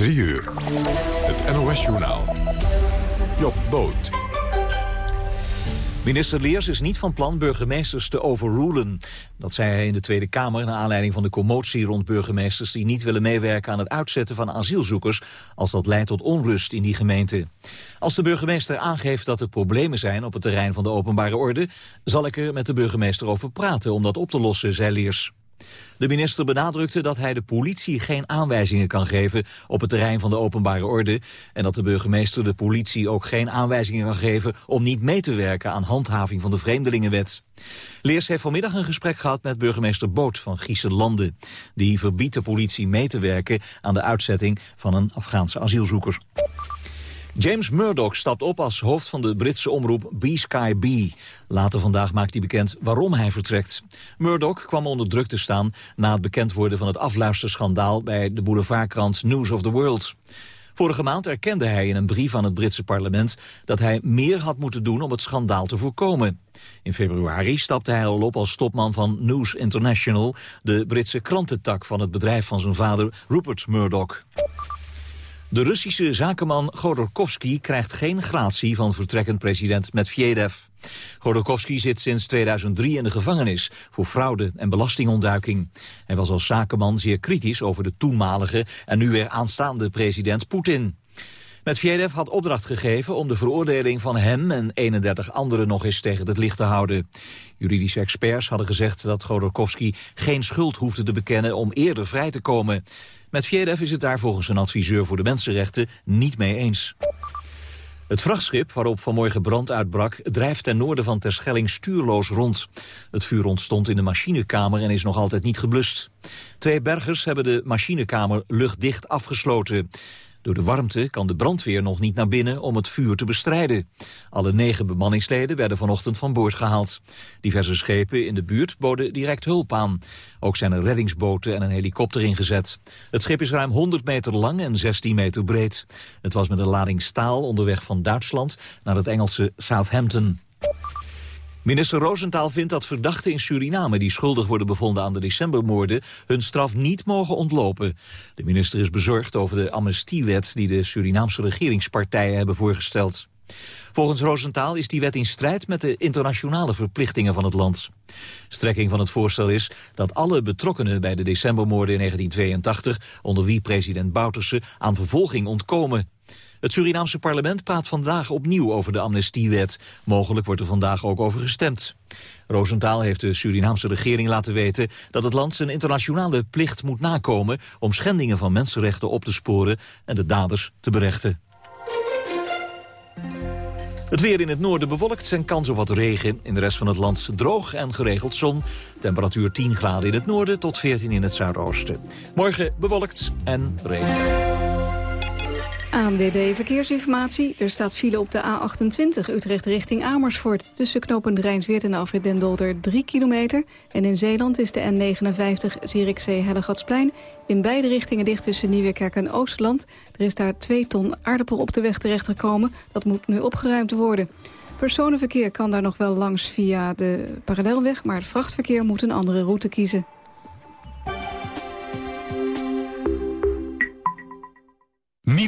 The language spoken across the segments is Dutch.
3 uur. Het NOS-journaal. Job Boot. Minister Leers is niet van plan burgemeesters te overrulen. Dat zei hij in de Tweede Kamer naar aanleiding van de commotie rond burgemeesters die niet willen meewerken aan het uitzetten van asielzoekers als dat leidt tot onrust in die gemeente. Als de burgemeester aangeeft dat er problemen zijn op het terrein van de openbare orde, zal ik er met de burgemeester over praten om dat op te lossen, zei Leers. De minister benadrukte dat hij de politie geen aanwijzingen kan geven op het terrein van de openbare orde en dat de burgemeester de politie ook geen aanwijzingen kan geven om niet mee te werken aan handhaving van de Vreemdelingenwet. Leers heeft vanmiddag een gesprek gehad met burgemeester Boot van Gieselande. Die verbiedt de politie mee te werken aan de uitzetting van een Afghaanse asielzoeker. James Murdoch stapt op als hoofd van de Britse omroep B-Sky B. Later vandaag maakt hij bekend waarom hij vertrekt. Murdoch kwam onder druk te staan na het bekend worden van het afluisterschandaal bij de boulevardkrant News of the World. Vorige maand erkende hij in een brief aan het Britse parlement dat hij meer had moeten doen om het schandaal te voorkomen. In februari stapte hij al op als topman van News International, de Britse krantentak van het bedrijf van zijn vader Rupert Murdoch. De Russische zakenman Godorkovsky krijgt geen gratie van vertrekkend president Medvedev. Godorkovsky zit sinds 2003 in de gevangenis voor fraude en belastingontduiking. Hij was als zakenman zeer kritisch over de toenmalige en nu weer aanstaande president Poetin. Medvedev had opdracht gegeven om de veroordeling van hem en 31 anderen nog eens tegen het licht te houden. Juridische experts hadden gezegd dat Godorkovsky geen schuld hoefde te bekennen om eerder vrij te komen. Met Medvedev is het daar volgens een adviseur voor de mensenrechten niet mee eens. Het vrachtschip waarop vanmorgen brand uitbrak... drijft ten noorden van Terschelling stuurloos rond. Het vuur ontstond in de machinekamer en is nog altijd niet geblust. Twee bergers hebben de machinekamer luchtdicht afgesloten. Door de warmte kan de brandweer nog niet naar binnen om het vuur te bestrijden. Alle negen bemanningsleden werden vanochtend van boord gehaald. Diverse schepen in de buurt boden direct hulp aan. Ook zijn er reddingsboten en een helikopter ingezet. Het schip is ruim 100 meter lang en 16 meter breed. Het was met een lading staal onderweg van Duitsland naar het Engelse Southampton. Minister Roosentaal vindt dat verdachten in Suriname... die schuldig worden bevonden aan de decembermoorden... hun straf niet mogen ontlopen. De minister is bezorgd over de amnestiewet... die de Surinaamse regeringspartijen hebben voorgesteld. Volgens Roosentaal is die wet in strijd met de internationale verplichtingen van het land. Strekking van het voorstel is dat alle betrokkenen bij de decembermoorden in 1982, onder wie president Bouterse, aan vervolging ontkomen. Het Surinaamse parlement praat vandaag opnieuw over de amnestiewet. Mogelijk wordt er vandaag ook over gestemd. Roosentaal heeft de Surinaamse regering laten weten dat het land zijn internationale plicht moet nakomen om schendingen van mensenrechten op te sporen en de daders te berechten. Het weer in het noorden bewolkt en kans op wat regen. In de rest van het land droog en geregeld zon. Temperatuur 10 graden in het noorden tot 14 in het zuidoosten. Morgen bewolkt en regen. ANWB Verkeersinformatie. Er staat file op de A28 Utrecht richting Amersfoort... tussen knooppunt Rijnsweert en Alfred den Dolder 3 kilometer. En in Zeeland is de N59 Zierikzee-Hellegatsplein... in beide richtingen dicht tussen Nieuwekerk en Oosterland. Er is daar 2 ton aardappel op de weg terechtgekomen. Dat moet nu opgeruimd worden. Personenverkeer kan daar nog wel langs via de parallelweg... maar het vrachtverkeer moet een andere route kiezen.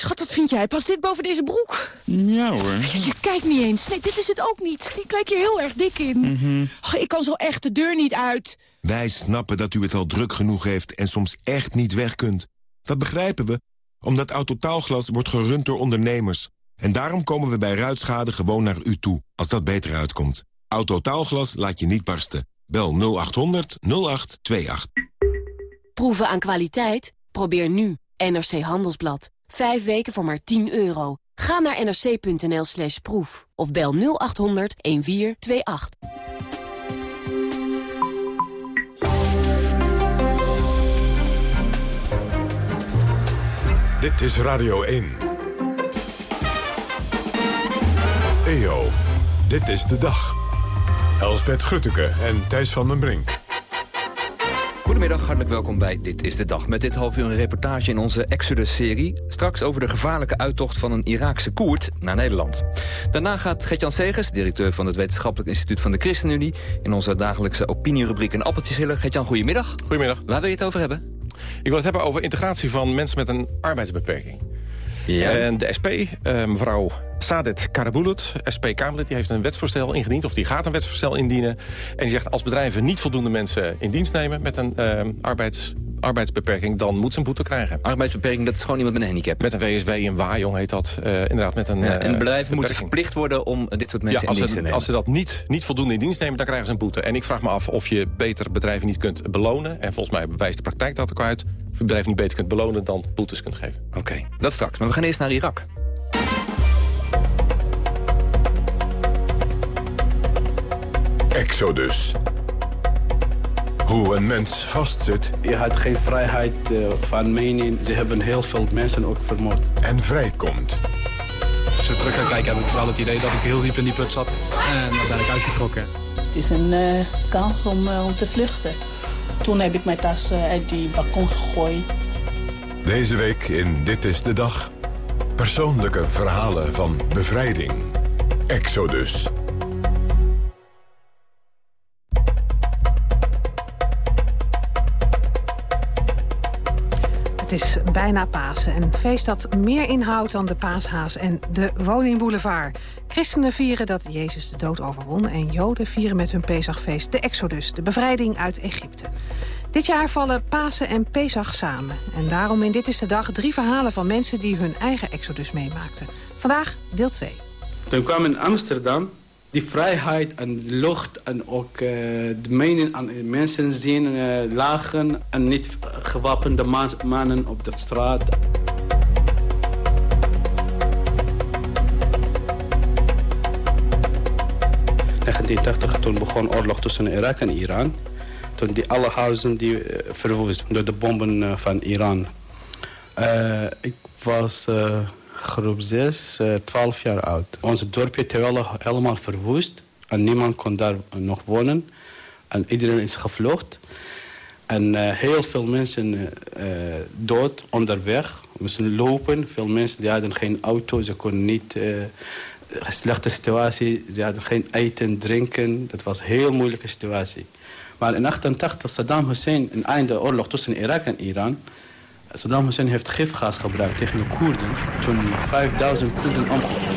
Schat, wat vind jij? Past dit boven deze broek? Ja hoor. Je, kijkt niet eens. Nee, dit is het ook niet. Die lijkt je heel erg dik in. Mhm. oh, ik kan zo echt de deur niet uit. Wij snappen dat u het al druk genoeg heeft en soms echt niet weg kunt. Dat begrijpen we, omdat Autotaalglas wordt gerund door ondernemers. En daarom komen we bij ruitschade gewoon naar u toe, als dat beter uitkomt. Autotaalglas laat je niet barsten. Bel 0800 0828. Proeven aan kwaliteit? Probeer nu NRC Handelsblad. Vijf weken voor maar 10 euro. Ga naar nrc.nl slash proef of bel 0800 1428. Dit is Radio 1. EO, dit is de dag. Elsbet Grutteke en Thijs van den Brink. Goedemiddag, hartelijk welkom bij Dit is de Dag. Met dit half uur een reportage in onze Exodus-serie. Straks over de gevaarlijke uittocht van een Iraakse Koerd naar Nederland. Daarna gaat Gertjan Segers, directeur van het Wetenschappelijk Instituut van de ChristenUnie... in onze dagelijkse opinierubriek een appeltjes hillen. Gertjan, goedemiddag. Goedemiddag. Waar wil je het over hebben? Ik wil het hebben over integratie van mensen met een arbeidsbeperking. En de SP, eh, mevrouw Sadet Karabulut, SP-Kamerlid... die heeft een wetsvoorstel ingediend, of die gaat een wetsvoorstel indienen. En die zegt, als bedrijven niet voldoende mensen in dienst nemen... met een eh, arbeids, arbeidsbeperking, dan moet ze een boete krijgen. Arbeidsbeperking, dat is gewoon iemand met een handicap. Met een WSW in Wajong heet dat. eh, inderdaad, met een Ja, en eh, bedrijven moeten verplicht worden om dit soort mensen ja, als in dienst te ze, nemen. als ze dat niet, niet voldoende in dienst nemen, dan krijgen ze een boete. En ik vraag me af of je beter bedrijven niet kunt belonen. En volgens mij bewijst de praktijk dat ook uit. Of je bedrijven niet beter kunt belonen dan boetes kunt geven. Oké, dat straks. Maar we gaan eerst naar Irak. Exodus. Hoe een mens vastzit Je had geen vrijheid eh, van mening. Ze hebben heel veel mensen ook vermoord. en vrijkomt. Als je terug gaat kijken heb ik wel het idee dat ik heel diep in die put zat. En dan ben ik uitgetrokken. Het is een eh, kans om, eh, om te vluchten. Toen heb ik mijn tas uit die balkon gegooid. Deze week in Dit is de Dag. Persoonlijke verhalen van bevrijding. Exodus. Het is bijna Pasen, een feest dat meer inhoudt dan de paashaas en de woningboulevard. Christenen vieren dat Jezus de dood overwon... en Joden vieren met hun Pesachfeest de Exodus, de bevrijding uit Egypte. Dit jaar vallen Pasen en Pesach samen. En daarom in Dit is de Dag drie verhalen van mensen die hun eigen Exodus meemaakten. Vandaag deel 2. Toen kwam in Amsterdam die vrijheid en de lucht en ook eh, de mening aan mensen zien eh, lagen en niet gewapende ma- mannen op de straat. In 1980 toen begon oorlog tussen Irak en Iran. Toen die alle huizen die eh, verwoest door de bomben eh, van Iran. Ik was groep 6, eh 12 jaar oud. Onze dorpje terwijl helemaal verwoest. En niemand kon daar nog wonen. En iedereen is gevlucht. En eh, heel veel mensen eh, eh, dood onderweg. Moesten lopen. Veel mensen die hadden geen auto. Ze konden niet... eh, slechte situatie. Ze hadden geen eten, drinken. Dat was een heel moeilijke situatie. Maar in 88 Saddam Hussein, een einde oorlog tussen Irak en Iran... Saddam Hussein heeft gifgas gebruikt tegen de Koerden. Toen 5000 Koerden omgekomen.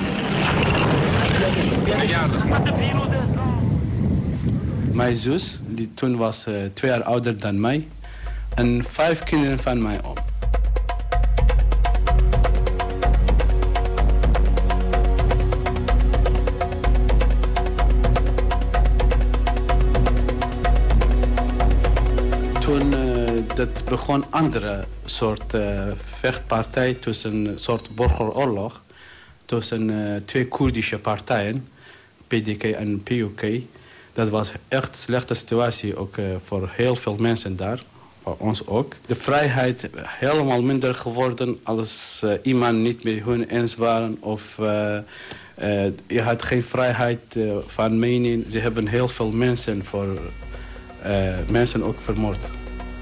Mijn zus, die toen was eh, twee jaar ouder dan mij. En vijf kinderen van mij om. Dat begon andere soort eh, vechtpartij tussen een soort burgeroorlog tussen eh, twee Koerdische partijen, PDK en PUK. Dat was echt een slechte situatie ook eh, voor heel veel mensen daar, voor ons ook. De vrijheid helemaal minder geworden als iemand niet met hun eens waren of je had geen vrijheid van mening. Ze hebben heel veel mensen voor mensen ook vermoord.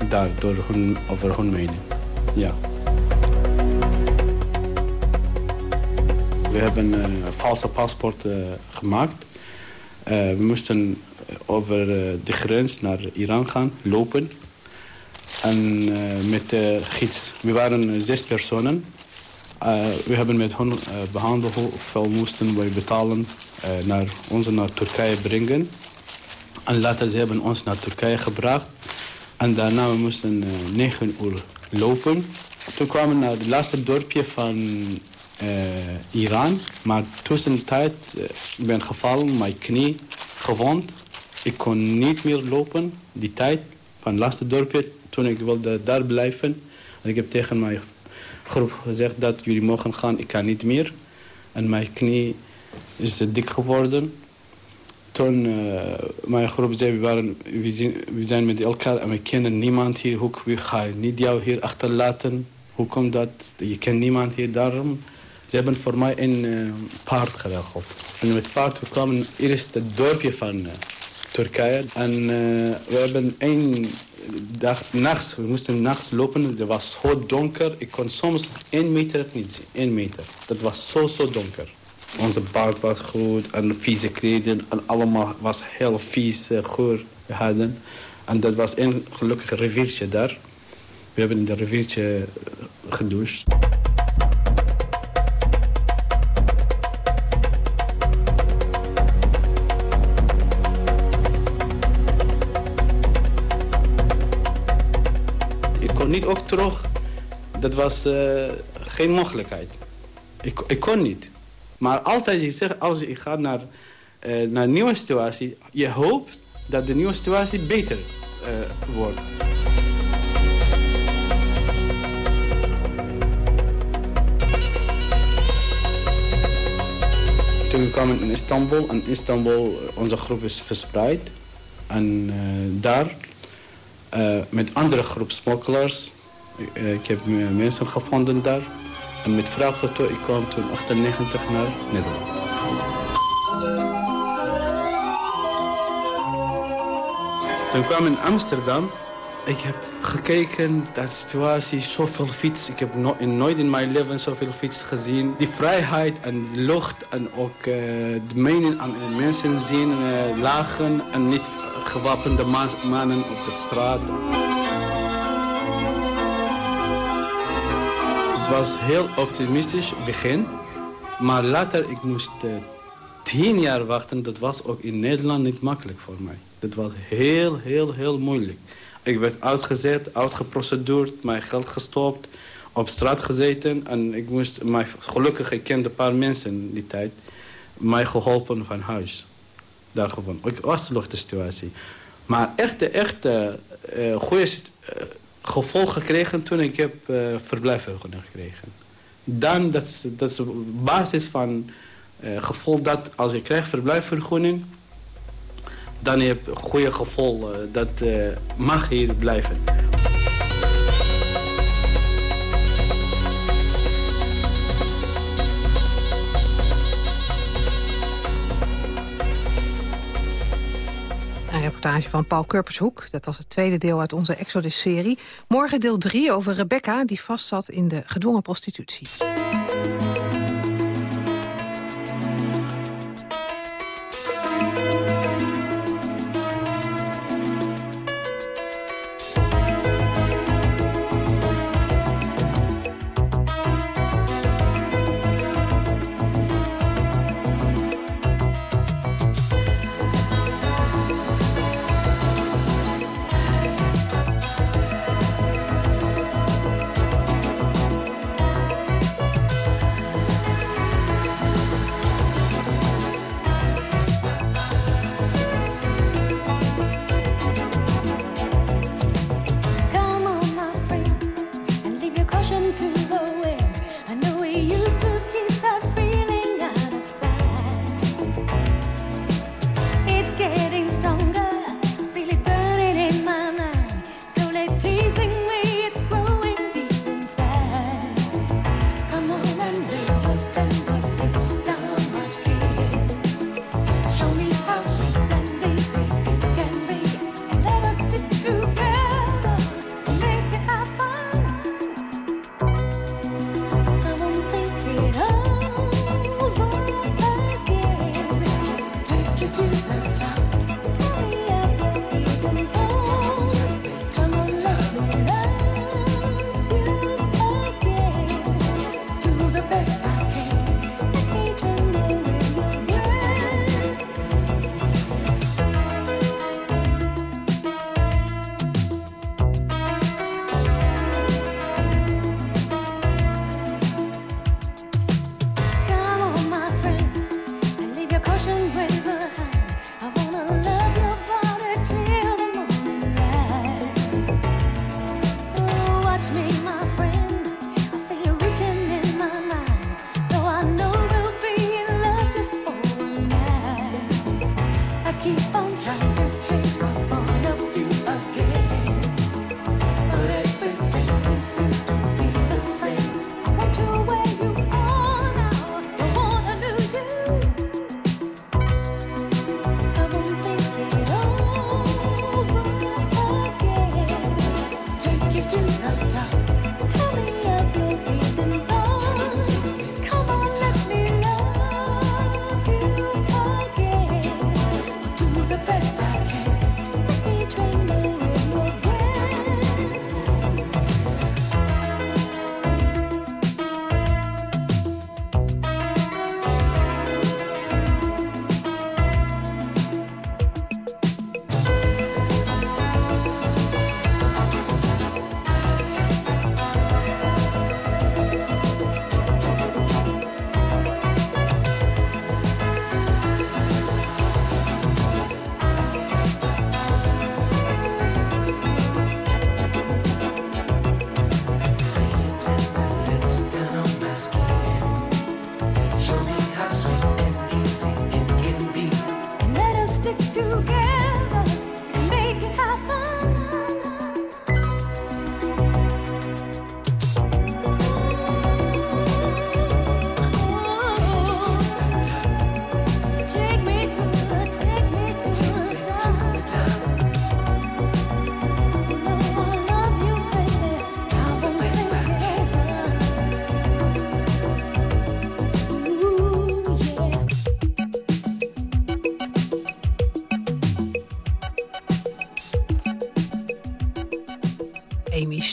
Daar, door hun, over hun mening. Ja. We hebben een valse paspoort eh, gemaakt. Eh, we moesten over eh, de grens naar Iran gaan, lopen. En eh, met de gids. We waren zes personen. Eh, we hebben met hen eh, behandeld hoeveel moesten wij betalen eh, naar ons naar Turkije brengen. En later ze hebben ons naar Turkije gebracht. En daarna we moesten eh, negen uur lopen. Toen kwamen we naar het laatste dorpje van eh, Iran. Maar tussentijd uh, ik ben gevallen, mijn knie gewond. Ik kon niet meer lopen, die tijd van het laatste dorpje. Toen ik wilde daar blijven. En ik heb tegen mijn groep gezegd dat jullie mogen gaan, ik kan niet meer. En mijn knie is dik geworden. Toen uh, mijn groep zei, we, waren, we, zijn, met elkaar en we kennen niemand hier. Hoe we gaan niet jou hier achterlaten? Hoe komt dat? Je kent niemand hier, daarom Ze hebben voor mij een uh, paard geregeld. En met paard we kwamen eerst het dorpje van Turkije. En we hebben één dag, nachts, we moesten nachts lopen. Het was zo donker. Ik kon soms één meter niet zien. Één meter. Dat was zo, zo donker. Onze paard was goed en vieze kleden. En allemaal was heel vies goor hadden. En dat was een gelukkig riviertje daar. We hebben in dat riviertje gedoucht. niet ook terug. Dat was uh, geen mogelijkheid. Ik, ik kon niet. Maar altijd, je zegt, als je gaat naar, uh, naar een nieuwe situatie... je hoopt dat de nieuwe situatie beter uh, wordt. Toen we kwamen in Istanbul. En Istanbul, onze groep is verspreid. En daar met andere groep smokkelaars. Ik heb mensen gevonden daar. En met vrachtauto, ik kwam toen 98 naar Nederland. Toen kwam in Amsterdam. Ik heb gekeken naar de situatie, zoveel fiets. Ik heb no nooit in mijn leven zoveel fiets gezien. Die vrijheid en de lucht en ook uh, de mening aan mensen zien, uh, lachen en niet gewapende mannen op de straat. Was heel optimistisch begin, maar later ik moest uh, tien jaar wachten. Dat was ook in Nederland niet makkelijk voor mij. Dat was heel, heel, heel moeilijk. Ik werd uitgezet, uitgeproceduurd, mijn geld gestopt, op straat gezeten. En ik moest, mij, gelukkig, ik kende een paar mensen in die tijd, mij geholpen van huis. Daar gewoon. Ik was de situatie. Maar echt, echt uh, goede uh, gevolgen gekregen toen ik heb uh, verblijfvergunning gekregen. Dan, dat is, dat is de basis van uh, gevoel dat als je krijgt verblijfvergunning... dan heb je goede gevoel dat mag hier blijven. Reportage van Paul Kurpershoek. Dat was het tweede deel uit onze Exodus-serie. Morgen deel 3 over Rebecca, die vastzat in de gedwongen prostitutie.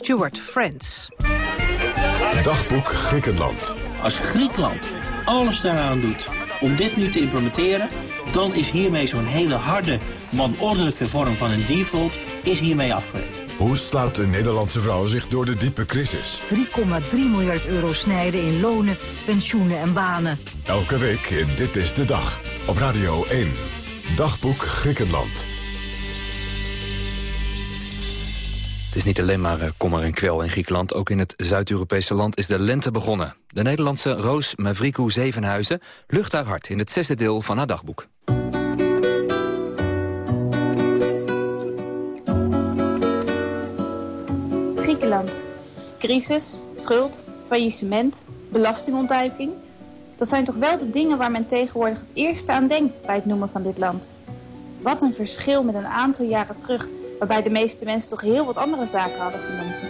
Stewart, Friends. Dagboek Griekenland. Als Griekenland alles daaraan doet om dit nu te implementeren... dan is hiermee zo'n hele harde, wanordelijke vorm van een default... is hiermee afgewerkt. Hoe slaat de Nederlandse vrouw zich door de diepe crisis? 3,3 miljard euro snijden in lonen, pensioenen en banen. Elke week in Dit is de Dag. Op Radio 1. Dagboek Griekenland. Is niet alleen maar eh, kommer en kwel in Griekenland. Ook in het Zuid-Europese land is de lente begonnen. De Nederlandse Roos Mavrikou Zevenhuizen lucht haar hart... in het zesde deel van haar dagboek. Griekenland. Crisis, schuld, faillissement, belastingontduiking. Dat zijn toch wel de dingen waar men tegenwoordig het eerste aan denkt... bij het noemen van dit land. Wat een verschil met een aantal jaren terug waarbij de meeste mensen toch heel wat andere zaken hadden genoemd.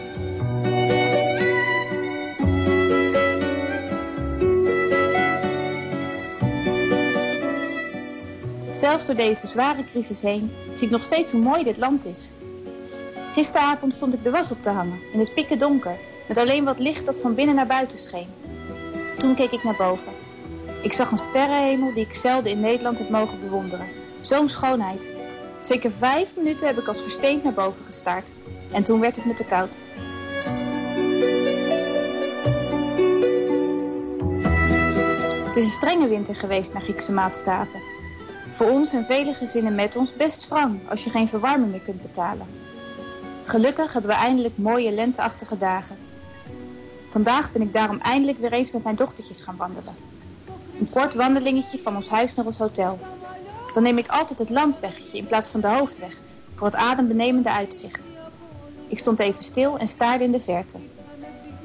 Zelfs door deze zware crisis heen zie ik nog steeds hoe mooi dit land is. Gisteravond stond ik de was op te hangen, in het pikken donker, met alleen wat licht dat van binnen naar buiten scheen. Toen keek ik naar boven. Ik zag een sterrenhemel die ik zelden in Nederland heb mogen bewonderen. Zo'n schoonheid. Zeker vijf minuten heb ik als versteend naar boven gestaard. En toen werd het me te koud. Het is een strenge winter geweest naar Griekse maatstaven. Voor ons en vele gezinnen met ons best wrang als je geen verwarming meer kunt betalen. Gelukkig hebben we eindelijk mooie lenteachtige dagen. Vandaag ben ik daarom eindelijk weer eens met mijn dochtertjes gaan wandelen. Een kort wandelingetje van ons huis naar ons hotel. Dan neem ik altijd het landweggetje in plaats van de hoofdweg... voor het adembenemende uitzicht. Ik stond even stil en staarde in de verte.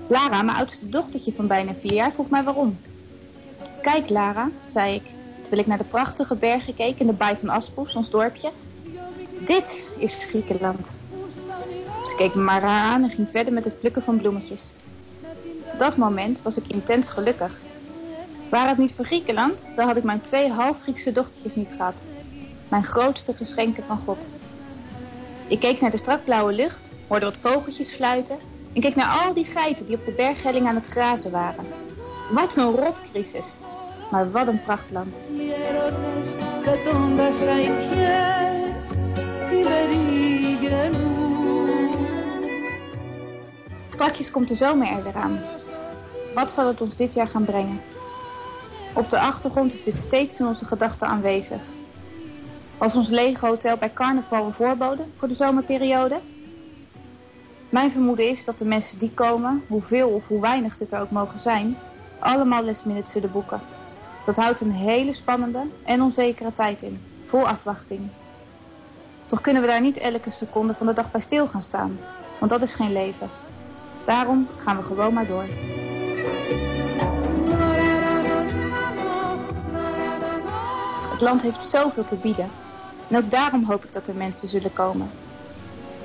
Lara, mijn oudste dochtertje van bijna vier jaar, vroeg mij waarom. Kijk, Lara, zei ik, terwijl ik naar de prachtige bergen keek... in de baai van Aspos, ons dorpje. Dit is Griekenland. Ze keek me maar raar aan en ging verder met het plukken van bloemetjes. Op dat moment was ik intens gelukkig... Waar het niet voor Griekenland, dan had ik mijn twee half-Griekse dochtertjes niet gehad. Mijn grootste geschenken van God. Ik keek naar de strak blauwe lucht, hoorde wat vogeltjes fluiten... en keek naar al die geiten die op de berghelling aan het grazen waren. Wat een rotcrisis. Maar wat een prachtland. Strakjes komt de zomer er weer aan. Wat zal het ons dit jaar gaan brengen? Op de achtergrond is dit steeds in onze gedachten aanwezig. Was ons lege hotel bij carnaval een voorbode voor de zomerperiode? Mijn vermoeden is dat de mensen die komen, hoeveel of hoe weinig dit er ook mogen zijn, allemaal last zullen boeken. Dat houdt een hele spannende en onzekere tijd in, vol afwachting. Toch kunnen we daar niet elke seconde van de dag bij stil gaan staan, want dat is geen leven. Daarom gaan we gewoon maar door. Land heeft zoveel te bieden. En ook daarom hoop ik dat er mensen zullen komen.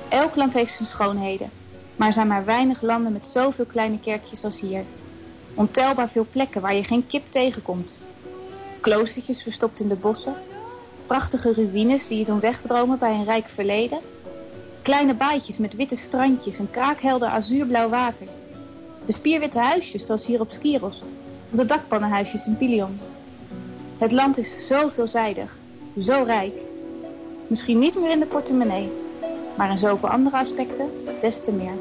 Elk land heeft zijn schoonheden. Maar er zijn maar weinig landen met zoveel kleine kerkjes als hier. Ontelbaar veel plekken waar je geen kip tegenkomt. Kloostertjes verstopt in de bossen. Prachtige ruïnes die je doen wegdromen bij een rijk verleden. Kleine baaitjes met witte strandjes en kraakhelder azuurblauw water. De spierwitte huisjes zoals hier op Skiros. Of de dakpannenhuisjes in Pilion. Het land is zo veelzijdig, zo rijk. Misschien niet meer in de portemonnee, maar in zoveel andere aspecten des te meer.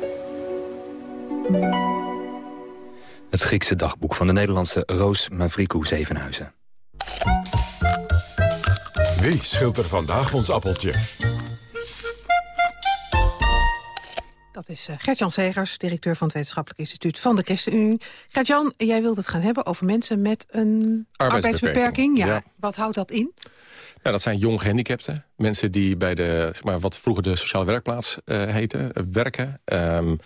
Het Griekse dagboek van de Nederlandse Roos Mavrikou Zevenhuizen. Wie schilt er vandaag ons appeltje? Dat is uh, Gert-Jan Segers, directeur van het Wetenschappelijk Instituut van de ChristenUnie. Gert-Jan, jij wilt het gaan hebben over mensen met een arbeidsbeperking. Ja. Wat houdt dat in? Nou, dat zijn jong gehandicapten. Mensen die bij de, zeg maar, wat vroeger de sociale werkplaats uh, heette, werken. Um,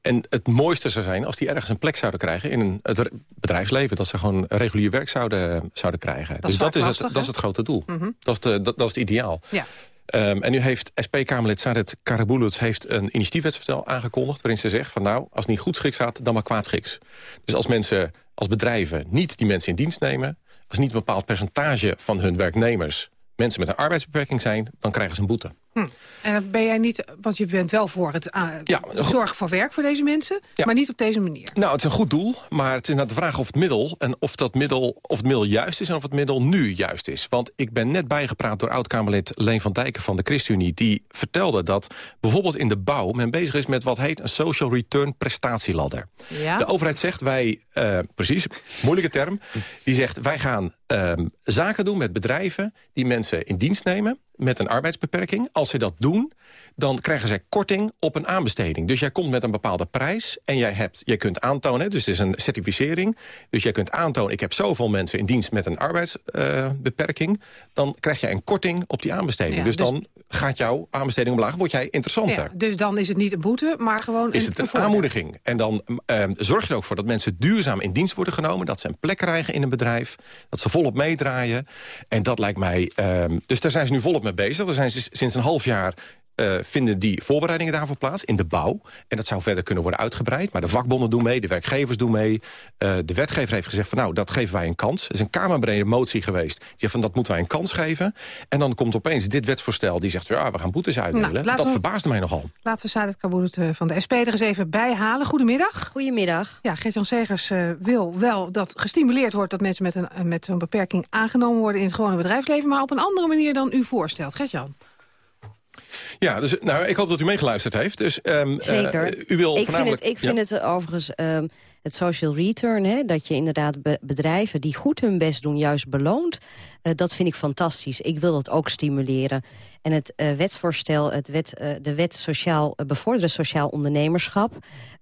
en het mooiste zou zijn als die ergens een plek zouden krijgen... in een, het bedrijfsleven, dat ze gewoon regulier werk zouden, zouden krijgen. Dat dus dat is, het, dat is het grote doel. Mm -hmm. dat, is de, dat, dat, is het ideaal. Ja. Um, en nu heeft SP-Kamerlid Sadet Karabulut heeft een initiatiefwetsvoorstel aangekondigd... waarin ze zegt van nou, als het niet goed schiks gaat, dan maar kwaad schiks. Dus als mensen, als bedrijven niet die mensen in dienst nemen... als niet een bepaald percentage van hun werknemers mensen met een arbeidsbeperking zijn... dan krijgen ze een boete. Hm. En dat ben jij niet, want je bent wel voor het uh, ja, zorg voor werk voor deze mensen, ja. maar niet op deze manier. Nou, het is een goed doel, maar het is net de vraag of het middel en of dat middel, of het middel juist is en of het middel nu juist is. Want ik ben net bijgepraat door oud-Kamerlid Leen van Dijken van de ChristenUnie, die vertelde dat bijvoorbeeld in de bouw men bezig is met wat heet een social return prestatieladder. Ja? De overheid zegt wij, uh, precies, moeilijke term, die zegt wij gaan uh, zaken doen met bedrijven die mensen in dienst nemen met een arbeidsbeperking. Als ze dat doen, dan krijgen zij korting op een aanbesteding. Dus jij komt met een bepaalde prijs en jij, hebt, jij kunt aantonen... dus het is een certificering, dus jij kunt aantonen... ik heb zoveel mensen in dienst met een arbeidsbeperking... Uh, dan krijg je een korting op die aanbesteding. Ja, dus, dus dan gaat jouw aanbesteding omlaag, word jij interessanter. Ja, dus dan is het niet een boete, maar gewoon is het een aanmoediging. En dan uh, zorg je er ook voor dat mensen duurzaam in dienst worden genomen... dat ze een plek krijgen in een bedrijf, dat ze volop meedraaien. En dat lijkt mij... Uh, dus daar zijn ze nu volop mee bezig. Er zijn ze sinds een half jaar uh, vinden die voorbereidingen daarvoor plaats in de bouw. En dat zou verder kunnen worden uitgebreid. Maar de vakbonden doen mee, de werkgevers doen mee. Uh, de wetgever heeft gezegd van nou, dat geven wij een kans. Er is een kamerbrede motie geweest. Die zegt van dat moeten wij een kans geven. En dan komt opeens dit wetsvoorstel die zegt... ja, we gaan boetes uitdelen. Nou, dat we, verbaasde mij nogal. Laten we Sadet Kabulut van de SP er eens even bijhalen. Goedemiddag. Goedemiddag. Ja, Gert-Jan Segers uh, wil wel dat gestimuleerd wordt... dat mensen met een, met een beperking aangenomen worden in het gewone bedrijfsleven... maar op een andere manier dan u voorstelt. Gert-Jan. Ja, dus nou, ik hoop dat u meegeluisterd heeft. Dus, um, Zeker. Uh, u wil ik vind het, ik vind ja. het overigens um, het social return... Hè, dat je inderdaad be bedrijven die goed hun best doen juist beloont... Uh, dat vind ik fantastisch. Ik wil dat ook stimuleren. En het uh, wetsvoorstel, het wet, de wet sociaal, bevorderen sociaal ondernemerschap...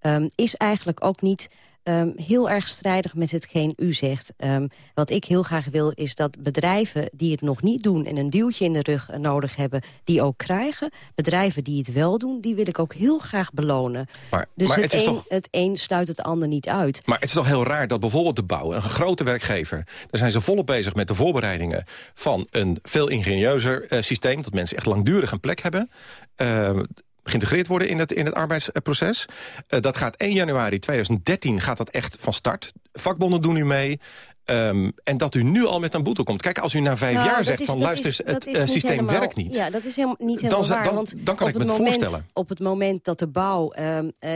Um, is eigenlijk ook niet... Um, heel erg strijdig met hetgeen u zegt. Um, wat ik heel graag wil is dat bedrijven die het nog niet doen... en een duwtje in de rug uh, nodig hebben, die ook krijgen. Bedrijven die het wel doen, die wil ik ook heel graag belonen. Maar, dus maar het, een, toch... het een sluit het ander niet uit. Maar het is toch heel raar dat bijvoorbeeld de bouw, een grote werkgever... daar zijn ze volop bezig met de voorbereidingen van een veel ingenieuzer uh, systeem... dat mensen echt langdurig een plek hebben... Uh, geïntegreerd worden in het, in het arbeidsproces. Uh, dat gaat 1 januari 2013 gaat dat echt van start. Vakbonden doen nu mee. Um, en dat u nu al met een boete komt. Kijk, als u na vijf nou, jaar zegt is, van luister, is, het is systeem helemaal, werkt niet. Ja, dat is helemaal, niet helemaal dan, waar. Dan, want dan kan ik me het moment, voorstellen. Op het moment dat de bouw um, uh,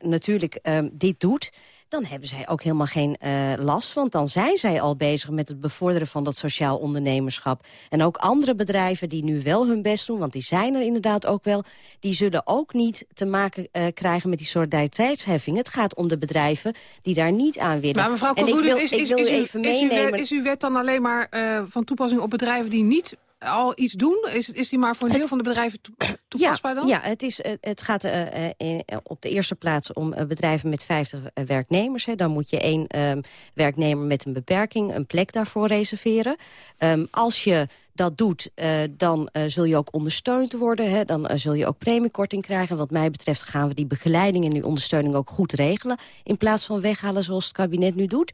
natuurlijk um, dit doet dan hebben zij ook helemaal geen uh, last. Want dan zijn zij al bezig met het bevorderen van dat sociaal ondernemerschap. En ook andere bedrijven die nu wel hun best doen... want die zijn er inderdaad ook wel... die zullen ook niet te maken uh, krijgen met die solidariteitsheffing. Het gaat om de bedrijven die daar niet aan willen. Maar mevrouw wil, is, is, is, even is, meenemen... uw wet, is uw wet dan alleen maar uh, van toepassing op bedrijven die niet al iets doen? Is, is die maar voor een deel van de bedrijven toepasbaar dan? Ja, het, is, het gaat uh, uh, op de eerste plaats om bedrijven met 50 werknemers. Hè. Dan moet je één um, werknemer met een beperking een plek daarvoor reserveren. Um, als je dat doet, uh, dan uh, zul je ook ondersteund worden. Hè? Dan uh, zul je ook premiekorting krijgen. Wat mij betreft gaan we die begeleiding en die ondersteuning ook goed regelen. In plaats van weghalen zoals het kabinet nu doet.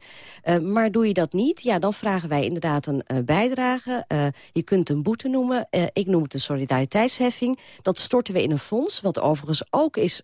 maar doe je dat niet, ja, dan vragen wij inderdaad een bijdrage. je kunt een boete noemen. ik noem het een solidariteitsheffing. Dat storten we in een fonds, wat overigens ook is...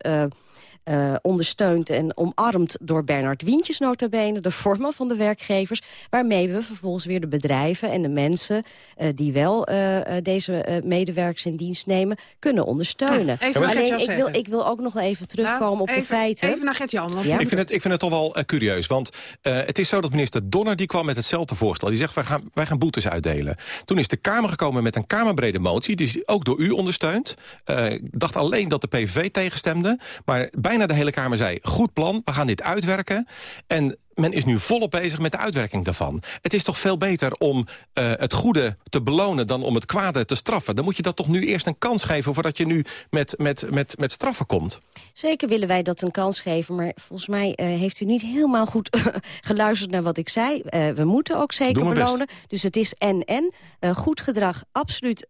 Uh, ondersteund en omarmd door Bernard Wientjes nota bene, de forma van de werkgevers, waarmee we vervolgens weer de bedrijven en de mensen uh, die wel uh, deze medewerkers in dienst nemen, kunnen ondersteunen. Ja, Alleen, ik wil, ik wil ook nog even terugkomen nou, op even, de feiten. Even naar Gert-Jan. Ja? Ik, vind het, ik vind het toch wel curieus, want het is zo dat minister Donner die kwam met hetzelfde voorstel. Die zegt, wij gaan, wij gaan boetes uitdelen. Toen is de Kamer gekomen met een kamerbrede motie, die is ook door u ondersteund. ik dacht alleen dat de PVV tegenstemde, maar bijna Bijna de hele Kamer zei, goed plan, we gaan dit uitwerken. En men is nu volop bezig met de uitwerking daarvan. Het is toch veel beter om uh, het goede te belonen dan om het kwade te straffen. Dan moet je dat toch nu eerst een kans geven voordat je nu met, met, met, met straffen komt. Zeker willen wij dat een kans geven, maar volgens mij uh, heeft u niet helemaal goed geluisterd naar wat ik zei. Uh, we moeten ook zeker belonen. Dus het is en-en. goed gedrag absoluut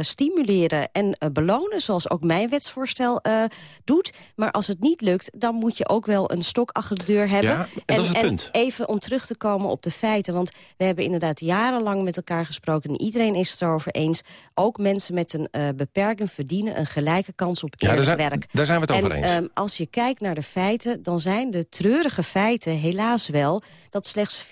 stimuleren en belonen, zoals ook mijn wetsvoorstel doet. Maar als het niet lukt, dan moet je ook wel een stok achter de deur hebben. Ja, en, en punt. even om terug te komen op de feiten, want we hebben inderdaad jarenlang met elkaar gesproken... en iedereen is het erover eens. Ook mensen met een uh, beperking verdienen een gelijke kans op eerlijk ja, daar zijn, werk. Daar zijn we het over en, eens. Um, als je kijkt naar de feiten, dan zijn de treurige feiten helaas wel... dat slechts 4,2%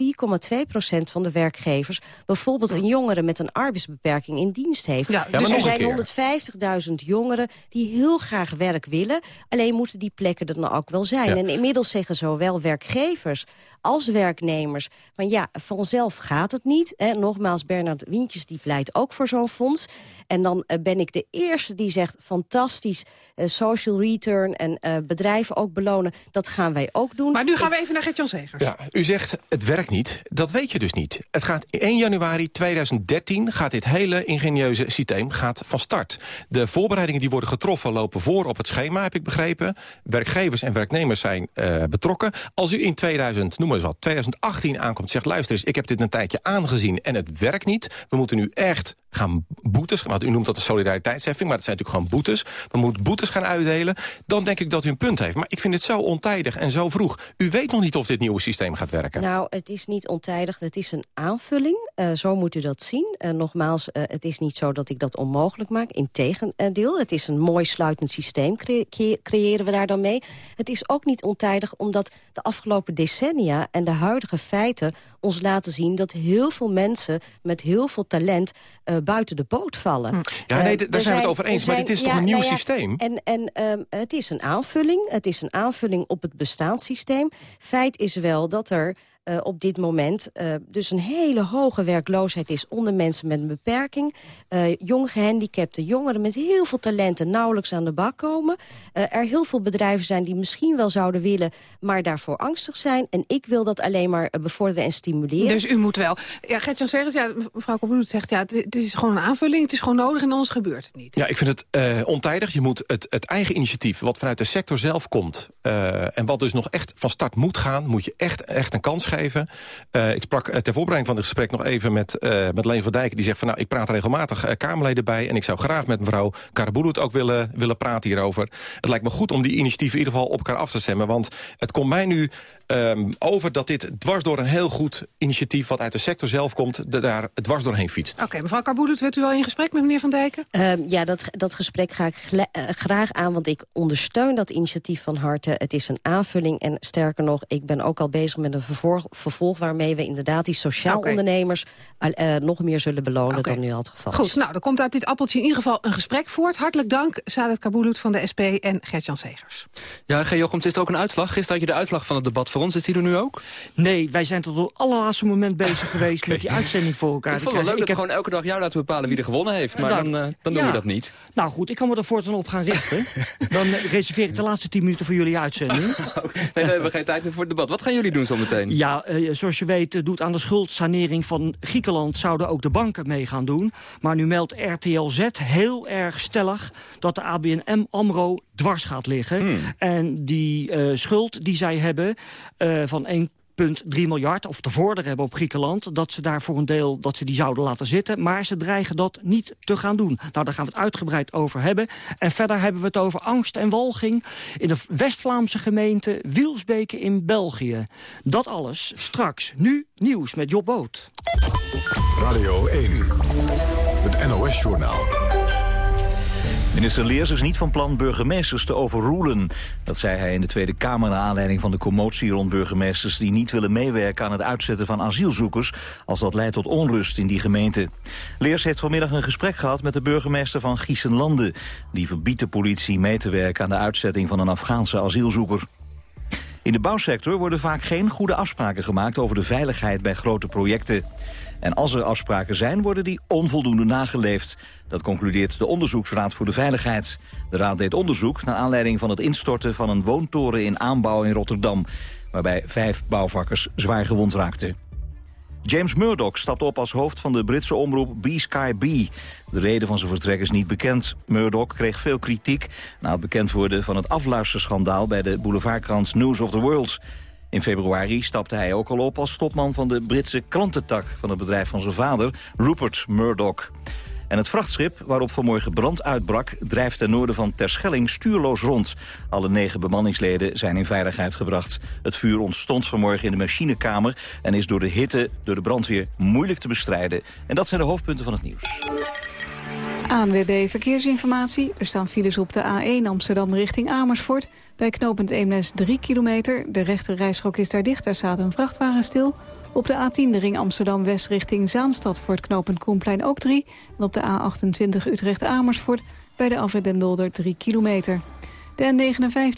van de werkgevers... bijvoorbeeld een jongere met een arbeidsbeperking in dienst heeft. Ja, dus er zijn 150.000 jongeren die heel graag werk willen. Alleen moeten die plekken er dan ook wel zijn. Ja. En inmiddels zeggen zowel werkgevers als werknemers... van ja, vanzelf gaat het niet. Hè. Nogmaals, Bernard Wientjes die pleit ook voor zo'n fonds. En dan uh, ben ik de eerste die zegt... fantastisch, uh, social return en uh, bedrijven ook belonen. Dat gaan wij ook doen. Maar nu gaan we even naar Gert-Jan Segers. Ja, u zegt het werkt niet. Dat weet je dus niet. Het gaat 1 januari 2013 gaat dit hele ingenieuze systeem gaat van start. De voorbereidingen die worden getroffen lopen voor op het schema, heb ik begrepen. Werkgevers en werknemers zijn uh, betrokken. Als u in 2000, noem maar eens wat, 2018 aankomt... zegt luister eens, ik heb dit een tijdje aangezien en het werkt niet. We moeten nu echt gaan boetes, want u noemt dat de solidariteitsheffing... maar dat zijn natuurlijk gewoon boetes. We moeten boetes gaan uitdelen. Dan denk ik dat u een punt heeft. Maar ik vind het zo ontijdig en zo vroeg. U weet nog niet of dit nieuwe systeem gaat werken. Nou, het is niet ontijdig. Het is een aanvulling. Uh, zo moet u dat zien. Uh, nogmaals, uh, het is niet zo dat ik dat onmogelijk maak. Integendeel, het is een mooi sluitend systeem cre creëren we daar dan mee. Het is ook niet ontijdig omdat de afgelopen decennia... en de huidige feiten ons laten zien dat heel veel mensen... met heel veel talent buiten de boot vallen. Hm. Ja, nee, daar zijn, zijn we het over eens, zijn, maar dit is ja, toch een nieuw nou ja, systeem? En, en um, het is een aanvulling. Het is een aanvulling op het bestaanssysteem. Feit is wel dat er uh, op dit moment uh, dus een hele hoge werkloosheid is onder mensen met een beperking. Uh, jong gehandicapte jongeren met heel veel talenten nauwelijks aan de bak komen. er heel veel bedrijven zijn die misschien wel zouden willen, maar daarvoor angstig zijn. En ik wil dat alleen maar bevorderen en stimuleren. Dus u moet wel. Ja, Gert-Jan Segers, ja, mevrouw Kopbloed zegt, ja, het, het, is gewoon een aanvulling. Het is gewoon nodig en anders gebeurt het niet. Ja, ik vind het ontijdig. Je moet het, het eigen initiatief, wat vanuit de sector zelf komt... en wat dus nog echt van start moet gaan, moet je echt, echt een kans geven. Uh, ik sprak ter voorbereiding van het gesprek nog even met, uh, met Leen van Dijk. Die zegt van nou, ik praat regelmatig Kamerleden bij... en ik zou graag met mevrouw Karabulut ook willen, willen praten hierover. Het lijkt me goed om die initiatieven in ieder geval op elkaar af te stemmen. Want het komt mij nu um, over dat dit dwars door een heel goed initiatief... wat uit de sector zelf komt, de, daar dwars doorheen fietst. Oké, okay, mevrouw Karabulut, werd u al in gesprek met meneer Van Dijken? Um, ja, dat, dat gesprek ga ik graag aan, want ik ondersteun dat initiatief van harte. Het is een aanvulling en sterker nog, ik ben ook al bezig met een vervolg vervolg waarmee we inderdaad die sociaal okay. ondernemers uh, nog meer zullen belonen okay. dan nu al het geval Goed, nou, er komt uit dit appeltje in ieder geval een gesprek voort. Hartelijk dank, Sadet Kabulut van de SP en Gert-Jan Segers. Ja, G. Jochems, is er ook een uitslag? Gisteren had je de uitslag van het debat voor ons. Is die er nu ook? Nee, wij zijn tot het allerlaatste moment bezig geweest okay. met die uitzending voor elkaar. Ik vond het wel leuk dat we heb... gewoon elke dag jou laten bepalen wie er gewonnen heeft. Maar nou, dan, uh, dan doen ja. we dat niet. Nou goed, ik kan me er voortaan op gaan richten. dan uh, reserveer ik de laatste tien minuten voor jullie uitzending. nee, dan hebben we geen tijd meer voor het debat. Wat gaan jullie doen zometeen? Ja, uh, zoals je weet doet aan de schuldsanering van Griekenland... zouden ook de banken mee gaan doen. Maar nu meldt RTL Z heel erg stellig... dat de ABN AMRO dwars gaat liggen. Hmm. En die uh, schuld die zij hebben uh, van 1 1,3 miljard, of te vorderen hebben op Griekenland... dat ze daar voor een deel dat ze die zouden laten zitten. Maar ze dreigen dat niet te gaan doen. Nou, daar gaan we het uitgebreid over hebben. En verder hebben we het over angst en walging... in de West-Vlaamse gemeente Wielsbeke in België. Dat alles straks. Nu nieuws met Job Boot. Radio 1, het NOS-journaal. Minister Leers is niet van plan burgemeesters te overroelen. Dat zei hij in de Tweede Kamer naar aanleiding van de commotie rond burgemeesters... die niet willen meewerken aan het uitzetten van asielzoekers... als dat leidt tot onrust in die gemeente. Leers heeft vanmiddag een gesprek gehad met de burgemeester van Giesenlanden. Die verbiedt de politie mee te werken aan de uitzetting van een Afghaanse asielzoeker. In de bouwsector worden vaak geen goede afspraken gemaakt over de veiligheid bij grote projecten. En als er afspraken zijn, worden die onvoldoende nageleefd. Dat concludeert de Onderzoeksraad voor de Veiligheid. De raad deed onderzoek naar aanleiding van het instorten van een woontoren in aanbouw in Rotterdam. waarbij vijf bouwvakkers zwaar gewond raakten. James Murdoch stapt op als hoofd van de Britse omroep B-Sky B. De reden van zijn vertrek is niet bekend. Murdoch kreeg veel kritiek na het bekend worden van het afluisterschandaal... bij de boulevardkrant News of the World. In februari stapte hij ook al op als stopman van de Britse krantentak... van het bedrijf van zijn vader, Rupert Murdoch. En het vrachtschip waarop vanmorgen brand uitbrak... drijft ten noorden van Terschelling stuurloos rond. Alle negen bemanningsleden zijn in veiligheid gebracht. Het vuur ontstond vanmorgen in de machinekamer... en is door de hitte door de brandweer moeilijk te bestrijden. En dat zijn de hoofdpunten van het nieuws. ANWB Verkeersinformatie. Er staan files op de A1 Amsterdam richting Amersfoort. Bij knooppunt Eemnes 3 kilometer. De rechte is daar dicht, daar staat een vrachtwagen stil. Op de A10 de ring Amsterdam-West richting Zaanstad... voor het knooppunt Koenplein ook 3. En op de A28 Utrecht-Amersfoort bij de Alfred den Dolder 3 kilometer. De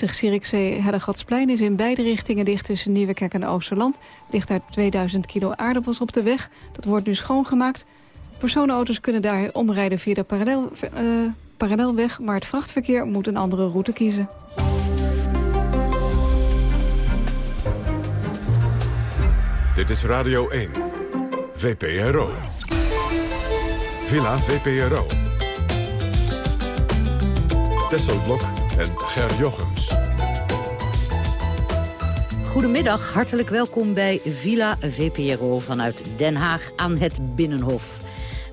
N59 Zierikzee-Hellegatsplein is in beide richtingen dicht tussen Nieuwekerk en Oosterland. Ligt daar 2000 kilo aardappels op de weg. Dat wordt nu schoongemaakt. Personenauto's kunnen daar omrijden via de parallel, uh, parallelweg... maar het vrachtverkeer moet een andere route kiezen. Dit is Radio 1. VPRO. Villa VPRO. Tesselblok en Ger Jochems. Goedemiddag, hartelijk welkom bij Villa VPRO vanuit Den Haag aan het Binnenhof.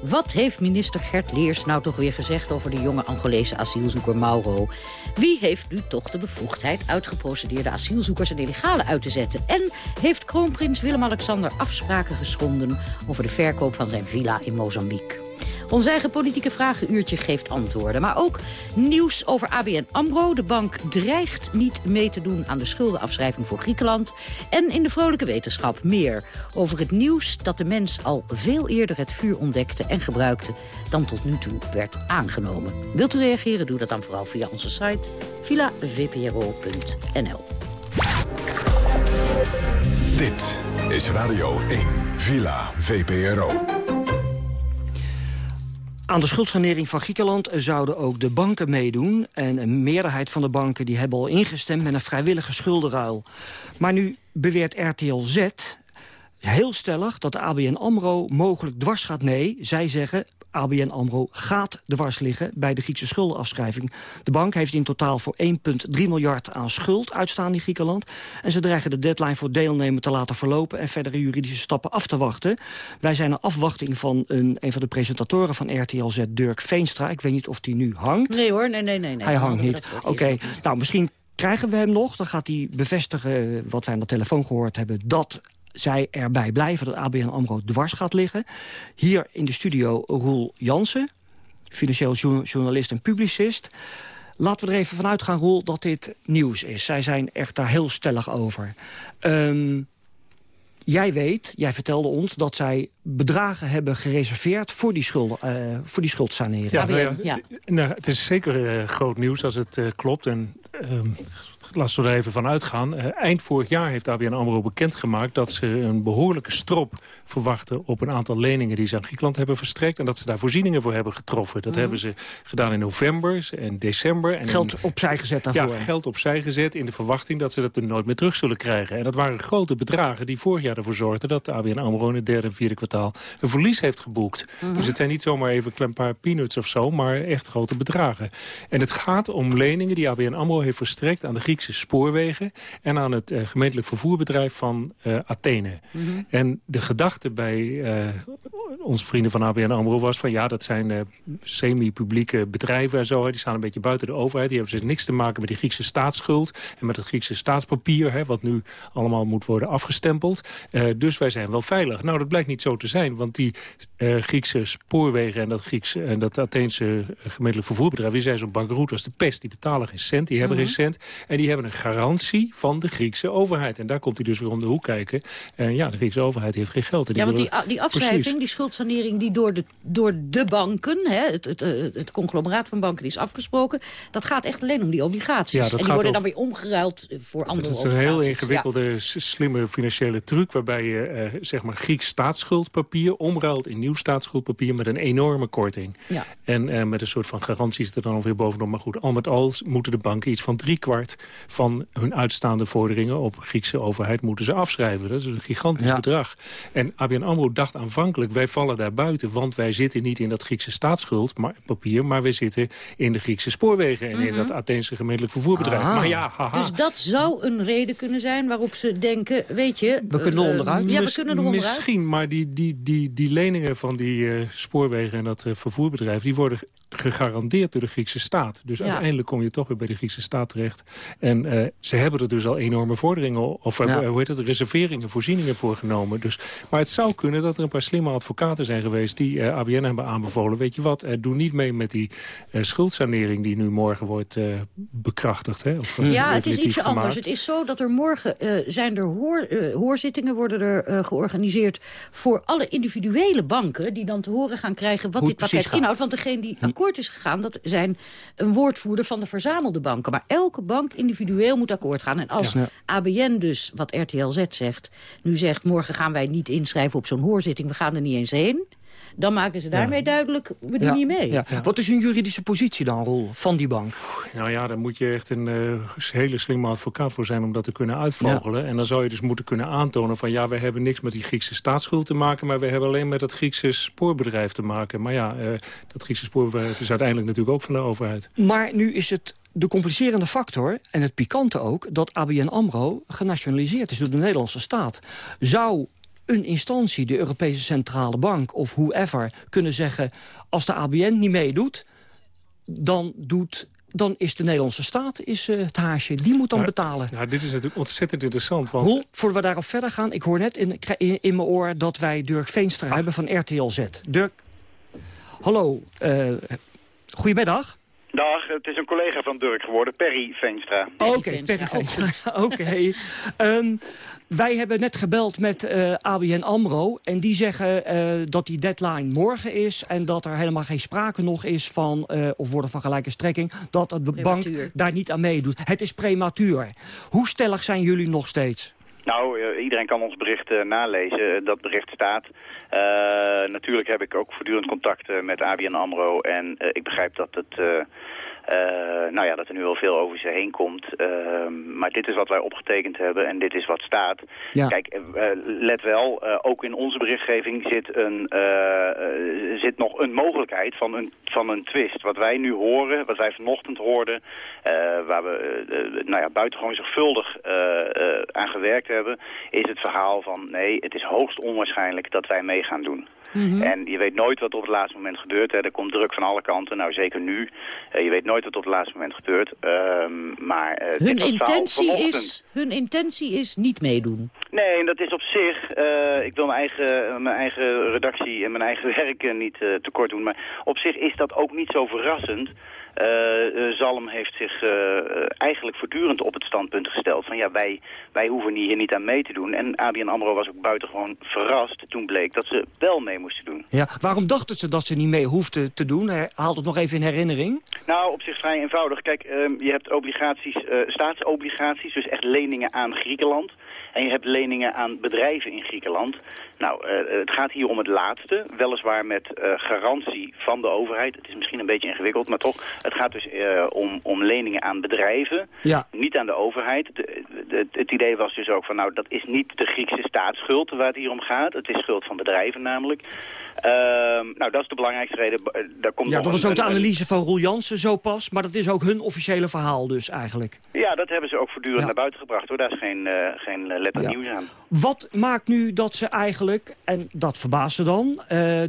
Wat heeft minister Gert Leers nou toch weer gezegd over de jonge Angolese asielzoeker Mauro? Wie heeft nu toch de bevoegdheid uitgeprocedeerde asielzoekers en illegale uit te zetten? En heeft kroonprins Willem-Alexander afspraken geschonden over de verkoop van zijn villa in Mozambique? Ons eigen politieke vragenuurtje geeft antwoorden. Maar ook nieuws over ABN AMRO. De bank dreigt niet mee te doen aan de schuldenafschrijving voor Griekenland. En in de vrolijke wetenschap meer over het nieuws dat de mens al veel eerder het vuur ontdekte en gebruikte dan tot nu toe werd aangenomen. Wilt u reageren? Doe dat dan vooral via onze site villavpro.nl. Dit is Radio 1, Villa VPRO. Aan de schuldsanering van Griekenland zouden ook de banken meedoen. En een meerderheid van de banken die hebben al ingestemd met een vrijwillige schuldenruil. Maar nu beweert RTL Z heel stellig dat de ABN AMRO mogelijk dwars gaat. Nee, zij zeggen ABN AMRO gaat dwars liggen bij de Griekse schuldenafschrijving. De bank heeft in totaal voor 1,3 miljard aan schuld uitstaan in Griekenland. En ze dreigen de deadline voor deelnemen te laten verlopen... en verdere juridische stappen af te wachten. Wij zijn een afwachting van een, een van de presentatoren van RTL Z, Dirk Veenstra. Ik weet niet of die nu hangt. Nee hoor, nee, nee, nee. nee. Hij hangt niet. Oké, nou misschien krijgen we hem nog. Dan gaat hij bevestigen wat wij aan de telefoon gehoord hebben... dat zij erbij blijven dat ABN AMRO dwars gaat liggen. Hier in de studio Roel Jansen, financieel journalist en publicist. Laten we er even vanuit gaan, Roel, dat dit nieuws is. Zij zijn echt daar heel stellig over. Um, Jij weet, jij vertelde ons dat zij bedragen hebben gereserveerd voor die, schuld, uh, voor die schuldsanering. Ja, nou ja, ja. Nou, het is zeker uh, groot nieuws als het uh, klopt. En ehm, laten we er even van uitgaan. Uh, eind vorig jaar heeft ABN AMRO bekendgemaakt... dat ze een behoorlijke strop verwachten op een aantal leningen... die ze aan Griekenland hebben verstrekt. En dat ze daar voorzieningen voor hebben getroffen. Dat mhm. hebben ze gedaan in november en december. En geld opzij gezet daarvoor. Ja, geld opzij gezet in de verwachting dat ze dat er nooit meer terug zullen krijgen. En dat waren grote bedragen die vorig jaar ervoor zorgden... dat de ABN AMRO in het derde en vierde kwartaal een verlies heeft geboekt. Mhm. Dus het zijn niet zomaar even een paar peanuts of zo... maar echt grote bedragen. En het gaat om leningen die ABN AMRO heeft verstrekt aan de Griekse spoorwegen... en aan het uh, gemeentelijk vervoerbedrijf van uh, Athene. Mm -hmm. En de gedachte bij uh, onze vrienden van ABN AMRO was van... ja, dat zijn semi-publieke bedrijven en zo. Die staan een beetje buiten de overheid. Die hebben dus niks te maken met die Griekse staatsschuld... en met het Griekse staatspapier, hè, wat nu allemaal moet worden afgestempeld. dus wij zijn wel veilig. Nou, dat blijkt niet zo te zijn, want die Griekse spoorwegen... en dat, Griekse, en dat Atheense gemeentelijk vervoerbedrijf... die zijn zo'n bankroet als de pest. Die betalen geen cent, die hebben mm -hmm. geen cent. En die hebben hebben een garantie van de Griekse overheid. En daar komt hij dus weer om de hoek kijken. En ja, de Griekse overheid heeft geen geld. En die ja, want die, die afschrijving, die schuldsanering die door de, door de banken... Hè, het, het, het, conglomeraat van banken die is afgesproken... dat gaat echt alleen om die obligaties. Ja, en die worden dan weer omgeruild voor andere obligaties. Het is een heel ingewikkelde, slimme financiële truc... waarbij je eh, zeg maar Grieks staatsschuldpapier omruilt in nieuw staatsschuldpapier... met een enorme korting. Ja. En eh, met een soort van garanties er dan alweer bovenop. Maar goed, al met al moeten de banken iets van drie kwart van hun uitstaande vorderingen op de Griekse overheid moeten ze afschrijven. Dat is een gigantisch bedrag. En ABN AMRO dacht aanvankelijk, wij vallen daar buiten... want wij zitten niet in dat Griekse staatsschuldpapier... maar, papier, maar we zitten in de Griekse spoorwegen... en in Mhm. dat Atheense gemeentelijk vervoerbedrijf. Ah. Maar ja, haha. Dus dat zou een reden kunnen zijn waarop ze denken... weet je... We kunnen er eh, onderuit. Ja, we kunnen er onderuit. Misschien, maar die, die, die, die leningen van die eh, spoorwegen en dat eh, vervoerbedrijf... die worden gegarandeerd door de Griekse staat. Dus Ja. uiteindelijk kom je toch weer bij de Griekse staat terecht. En eh, ze hebben er dus al enorme vorderingen... of eh, Ja. hoe heet het, reserveringen, voorzieningen voor genomen. Dus, maar het zou kunnen dat er een paar slimme advocaten zijn geweest... die eh, ABN hebben aanbevolen. Weet je wat, doe niet mee met die eh, schuldsanering... die nu morgen wordt eh, bekrachtigd. Hè, of, Ja, het is ietsje anders. Het is zo dat er morgen eh, zijn er hoor, hoorzittingen worden er eh, georganiseerd voor alle individuele banken die dan te horen gaan krijgen wat Hoe dit pakket inhoudt. Want degene die akkoord is gegaan, dat zijn een woordvoerder van de verzamelde banken. Maar elke bank individueel moet akkoord gaan. En als Ja. ABN dus, wat RTLZ zegt, nu zegt morgen gaan wij niet inschrijven op zo'n hoorzitting, we gaan er niet eens heen. Dan maken ze daarmee duidelijk, we doen Ja, niet mee. ja. Wat is hun juridische positie dan, Roel, van die bank? Nou ja, daar moet je echt een eh, hele slimme advocaat voor zijn om dat te kunnen uitvogelen. En dan zou je dus moeten kunnen aantonen van ja, we hebben niks met die Griekse staatsschuld te maken, maar we hebben alleen met dat Griekse spoorbedrijf te maken. Maar ja, eh, dat Griekse spoorbedrijf is uiteindelijk natuurlijk ook van de overheid. Maar nu is het de complicerende factor, en het pikante ook... dat ABN AMRO genationaliseerd is door de Nederlandse staat. Zou een instantie, de Europese Centrale Bank of whoever... kunnen zeggen, als de ABN niet meedoet... dan, doet, dan is de Nederlandse staat is, eh, het haasje. Die moet dan betalen. Nou, dit is natuurlijk ontzettend interessant. Want Roel, voordat we daarop verder gaan... ik hoor net in, in, in mijn oor dat wij Dirk Veenstra hebben van RTLZ. Dirk, hallo, eh goedemiddag. Dag, het is een collega van Dirk geworden, Perry Veenstra. Oké, Perry Veenstra. Oké. Ehm, wij hebben net gebeld met eh, ABN AMRO. En die zeggen eh, dat die deadline morgen is. En dat er helemaal geen sprake nog is van, eh, of woorden van gelijke strekking... dat de bank daar niet aan meedoet. Het is prematuur. Hoe stellig zijn jullie nog steeds? Nou, iedereen kan ons bericht eh, nalezen. Dat bericht staat. Eh, natuurlijk heb ik ook voortdurend contact eh, met ABN AMRO. En eh, ik begrijp dat het... eh, nou ja, dat er nu wel veel over ze heen komt. Ehm, maar dit is wat wij opgetekend hebben en dit is wat staat. Ja. Kijk, eh, eh, let wel, ook in onze berichtgeving zit, een, zit nog een mogelijkheid van een, van een twist. Wat wij nu horen, wat wij vanochtend hoorden, waar we nou ja, buitengewoon zorgvuldig aan gewerkt hebben, is het verhaal van nee, het is hoogst onwaarschijnlijk dat wij mee gaan doen. En je weet nooit wat op het laatste moment gebeurt. Hè. Er komt druk van alle kanten, nou zeker nu. Eh, je weet nooit wat op het laatste moment gebeurt. Ehm, maar eh, Hun dit intentie, is, hun intentie is niet meedoen. Nee, en dat is op zich, eh, ik wil mijn eigen, mijn eigen redactie en mijn eigen werk niet tekort doen, maar op zich is dat ook niet zo verrassend. Eh, Zalm heeft zich eh, eigenlijk voortdurend op het standpunt gesteld van ja, wij, wij hoeven hier niet aan mee te doen. En ABN AMRO was ook buitengewoon verrast toen bleek dat ze wel mee moesten doen. Ja, waarom dachten ze dat ze niet mee hoefden te doen? Haal het nog even in herinnering. Nou, op zich vrij eenvoudig. Kijk, ehm, je hebt obligaties, staatsobligaties, dus echt leningen aan Griekenland. En je hebt leningen aan bedrijven in Griekenland. Nou, eh, het gaat hier om het laatste. Weliswaar met eh, garantie van de overheid. Het is misschien een beetje ingewikkeld, maar toch. Het gaat dus eh, om, om leningen aan bedrijven. Ja. Niet aan de overheid. De- de- het idee was dus ook van, nou, dat is niet de Griekse staatsschuld waar het hier om gaat. Het is schuld van bedrijven namelijk. Ehm, nou, dat is de belangrijkste reden. Eh, Daar komt Ja, dat was ook de analyse van Roel Jansen zo pas. Maar dat is ook hun officiële verhaal dus eigenlijk. Ja, dat hebben ze ook voortdurend Ja. naar buiten gebracht hoor. Daar is geen, eh, geen eh, letter Ja. nieuws aan. Wat maakt nu dat ze eigenlijk, en dat verbaast ze dan...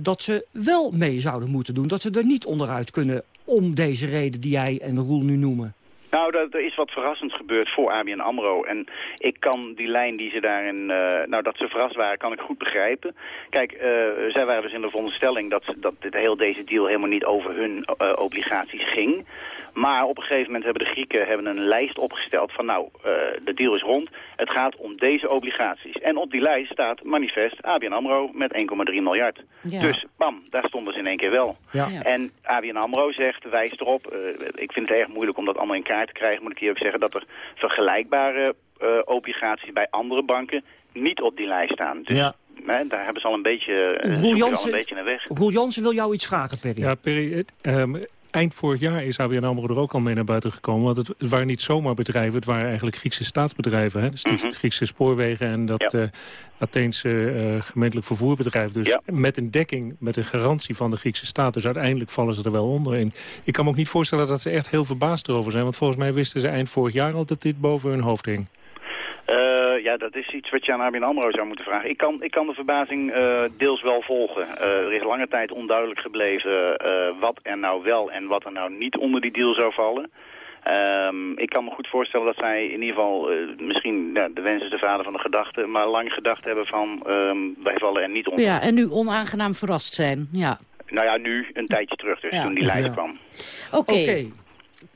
dat ze wel mee zouden moeten doen? Dat ze er niet onderuit kunnen om deze reden die jij en Roel nu noemen? Nou, er, is wat verrassends gebeurd voor ABN AMRO. En ik kan die lijn die ze daarin... eh, nou, dat ze verrast waren, kan ik goed begrijpen. Kijk, eh, zij waren dus in de veronderstelling dat, dat dit, heel deze deal helemaal niet over hun eh, obligaties ging. Maar op een gegeven moment hebben de Grieken hebben een lijst opgesteld van... nou, eh, de deal is rond, het gaat om deze obligaties. En op die lijst staat manifest ABN AMRO met 1,3 miljard. Ja. Dus, bam, daar stonden ze in één keer wel. Ja. Ja. En ABN AMRO zegt, wijst erop, eh, ik vind het erg moeilijk om dat allemaal in kaart te krijgen, moet ik hier ook zeggen, dat er vergelijkbare eh, obligaties bij andere banken niet op die lijst staan. Dus Ja. hè, daar hebben ze al een beetje, Roel al een beetje naar weg. Roel Jansen wil jou iets vragen, Perry. Ja, Perry, het, ehm, eind vorig jaar is ABN AMRO er ook al mee naar buiten gekomen. Want het, waren niet zomaar bedrijven, het waren eigenlijk Griekse staatsbedrijven. Hè? Dus mm Griekse spoorwegen en dat ja. Atheense gemeentelijk vervoerbedrijf. Dus met een dekking, met een garantie van de Griekse staat. Dus uiteindelijk vallen ze er wel onder in. Ik kan me ook niet voorstellen dat ze echt heel verbaasd erover zijn. Want volgens mij wisten ze eind vorig jaar al dat dit boven hun hoofd hing. Uh, ja, dat is iets wat je aan ABN AMRO zou moeten vragen. Ik kan, ik kan de verbazing uh, deels wel volgen. Uh, er is lange tijd onduidelijk gebleven wat er nou wel en wat er nou niet onder die deal zou vallen. Um, ik kan me goed voorstellen dat zij in ieder geval, misschien, ja, de wens is de vader van de gedachte, maar lang gedacht hebben van, um, wij vallen er niet onder. Ja, en nu onaangenaam verrast zijn, ja. Nou ja, nu een tijdje terug, dus ja. toen die lijst ja. kwam. Oké. Okay. okay.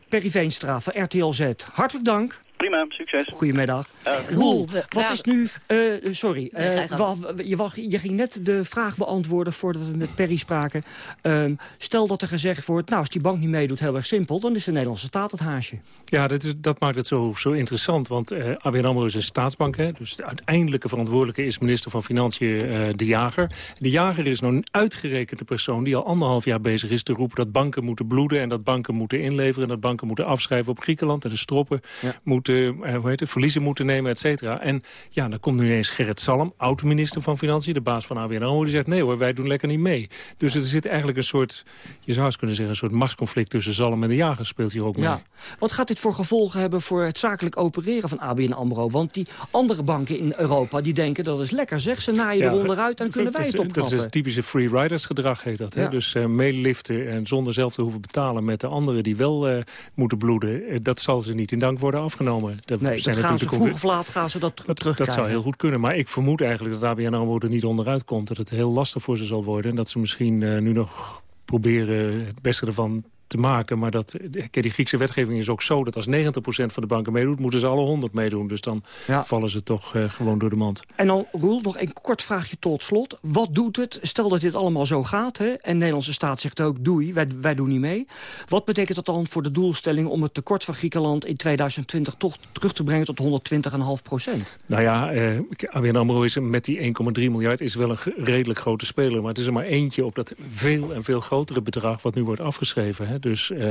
Perry Veenstra van RTL Z, hartelijk dank. Prima, succes. Goedemiddag. Uh, Roel, wat is nu... Uh, sorry, uh, je, je, ging net de vraag beantwoorden voordat we met Perry spraken. Um, stel dat er gezegd wordt, nou, als die bank niet meedoet, heel erg simpel... dan is de Nederlandse staat het haasje. Ja, dat, is, dat maakt het zo, zo interessant. Want uh, ABN AMRO is een staatsbank. Hè, dus de uiteindelijke verantwoordelijke is minister van Financiën de Jager. De Jager is nou een uitgerekende persoon die al anderhalf jaar bezig is te roepen... dat banken moeten bloeden en dat banken moeten inleveren... en dat banken moeten afschrijven op Griekenland en de stroppen ja. moeten uh, hoe heet het, verliezen moeten nemen, et cetera. En ja, dan komt nu ineens Gerrit Salm, oud-minister van Financiën... de baas van ABN AMRO, die zegt nee hoor, wij doen lekker niet mee. Dus er zit eigenlijk een soort, je zou eens kunnen zeggen... een soort machtsconflict tussen Salm en de jager speelt hier ook mee. Ja. Wat gaat dit voor gevolgen hebben voor het zakelijk opereren van ABN AMRO? Want die andere banken in Europa, die denken dat is lekker zeg. Ze naaien ja, eronder uit en dan kunnen wij het opknappen. Dat is het typische free riders gedrag heet dat. Hè? Dus uh, meeliften en zonder zelf te hoeven betalen met de anderen die wel uh, moeten bloeden. Uh, dat zal ze niet in dank worden afgenomen. Dat nee, dat gaan ze vroeg of laat gaan ze dat, dat terugkrijgen. Dat zou heel goed kunnen. Maar ik vermoed eigenlijk dat ABN AMRO er niet onderuit komt. Dat het heel lastig voor ze zal worden. En dat ze misschien uh, nu nog proberen het beste ervan te maken. Maar dat, die Griekse wetgeving is ook zo dat als 90% van de banken meedoet... moeten ze alle 100 meedoen. Dus dan ja. vallen ze toch uh, gewoon door de mand. En dan, Roel, nog een kort vraagje tot slot. Wat doet het, stel dat dit allemaal zo gaat... Hè, en de Nederlandse staat zegt ook doei, wij, wij doen niet mee. Wat betekent dat dan voor de doelstelling... om het tekort van Griekenland in 2020 toch terug te brengen tot 120,5% Nou ja, uh, ABN AMRO is met die 1,3 miljard... is wel een redelijk grote speler. Maar het is er maar eentje op dat veel en veel grotere bedrag... wat nu wordt afgeschreven. Hè. Dus uh,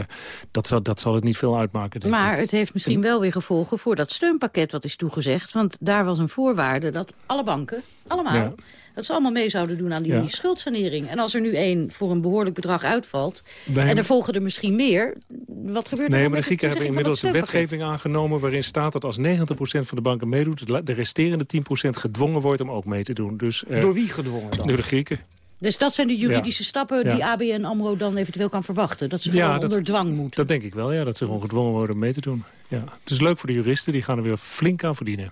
dat, zal, dat zal het niet veel uitmaken. Denk maar ik. het heeft misschien wel weer gevolgen voor dat steunpakket wat is toegezegd. Want daar was een voorwaarde dat alle banken, allemaal... Ja. dat ze allemaal mee zouden doen aan die, ja. schuldsanering. En als er nu één voor een behoorlijk bedrag uitvalt... Wij en er volgen er misschien meer, wat gebeurt er Nee, dan maar de Grieken hebben inmiddels een wetgeving aangenomen... waarin staat dat als 90% van de banken meedoet... de resterende 10% gedwongen wordt om ook mee te doen. Dus, uh, Door wie gedwongen dan? Door de Grieken. Dus dat zijn de juridische ja. stappen die ja. ABN AMRO dan eventueel kan verwachten? Dat ze gewoon dat, onder dwang moeten? Dat denk ik wel, ja. Dat ze gewoon gedwongen worden om mee te doen. Ja. Het is leuk voor de juristen, die gaan er weer flink aan verdienen.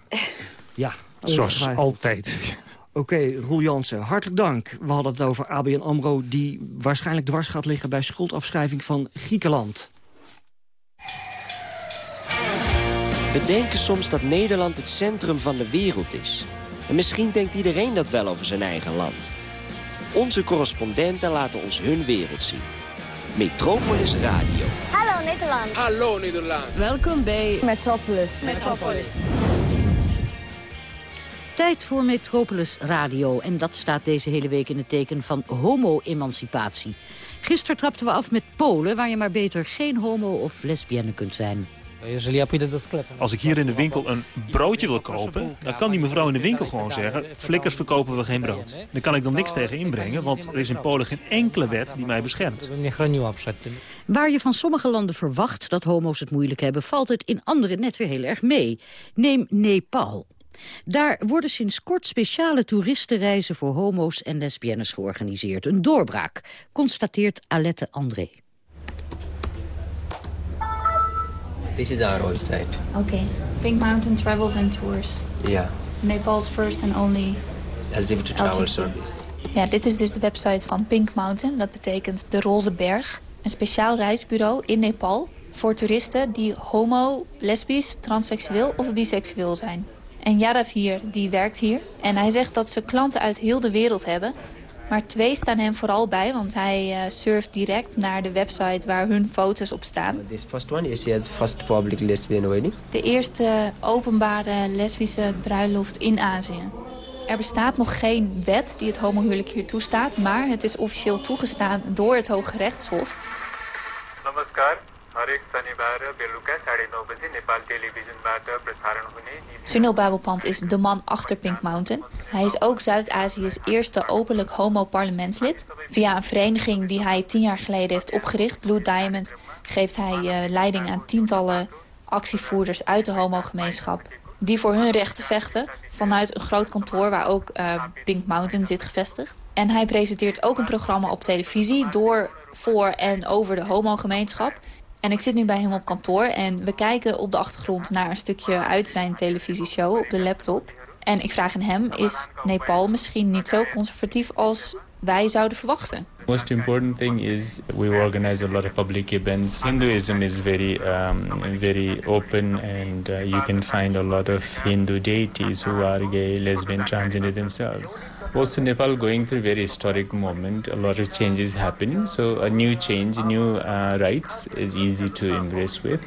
Ja. Zoals altijd. Oké, okay, Roel Jansen, hartelijk dank. We hadden het over ABN AMRO... die waarschijnlijk dwars gaat liggen bij schuldafschrijving van Griekenland. We denken soms dat Nederland het centrum van de wereld is. En misschien denkt iedereen dat wel over zijn eigen land. Onze correspondenten laten ons hun wereld zien. Metropolis Radio. Hallo Nederland. Hallo Nederland. Welkom bij Metropolis. Metropolis. Tijd voor Metropolis Radio. En dat staat deze hele week in het teken van homo-emancipatie. Gisteren trapten we af met Polen, waar je maar beter geen homo of lesbienne kunt zijn. Als ik hier in de winkel een broodje wil kopen, dan kan die mevrouw in de winkel gewoon zeggen... flikkers verkopen we geen brood. Daar kan ik dan niks tegen inbrengen, want er is in Polen geen enkele wet die mij beschermt. Waar je van sommige landen verwacht dat homo's het moeilijk hebben... valt het in andere net weer heel erg mee. Neem Nepal. Daar worden sinds kort speciale toeristenreizen voor homo's en lesbiennes georganiseerd. Een doorbraak, constateert Alette André. This is our website. Okay. Pink Mountain Travels and Tours. Yeah. Nepal's first and only LGBT travel service. Ja, dit is dus de website van Pink Mountain. Dat betekent de Roze Berg. Een speciaal reisbureau in Nepal voor toeristen die homo, lesbisch, transseksueel of biseksueel zijn. En Yadav hier, die werkt hier. En hij zegt dat ze klanten uit heel de wereld hebben. Maar twee staan hem vooral bij, want hij eh, surft direct naar de website waar hun foto's op staan. This first one is his first public lesbian wedding. De eerste openbare lesbische bruiloft in Azië. Er bestaat nog geen wet die het homohuwelijk hier toestaat, maar het is officieel toegestaan door het Hoge Rechtshof. Namaskar. हरेक शनिबार बेलुका साढे नौ बजी नेपाल टेलिभिजनबाट प्रसारण हुने Sunil Babelpant is de man achter Pink Mountain. Hij is ook Zuid-Azië's eerste openlijk homo-parlementslid. Via een vereniging die hij tien jaar geleden heeft opgericht, Blue Diamond... geeft hij uh, leiding aan tientallen actievoerders uit de homogemeenschap... die voor hun rechten vechten vanuit een groot kantoor waar ook uh, Pink Mountain zit gevestigd. En hij presenteert ook een programma op televisie door, voor en over de homogemeenschap... En ik zit nu bij hem op kantoor en we kijken op de achtergrond naar een stukje uit zijn televisieshow op de laptop. En ik vraag aan hem, is Nepal misschien niet zo conservatief als wij zouden verwachten? most important thing is we organize a lot of public events. Hinduism is very, um, very open and uh, you can find a lot of Hindu deities who are gay, lesbian, transgender themselves. Also Nepal going through very historic moment, a lot of changes happening. So a new change, new uh, rights is easy to embrace with.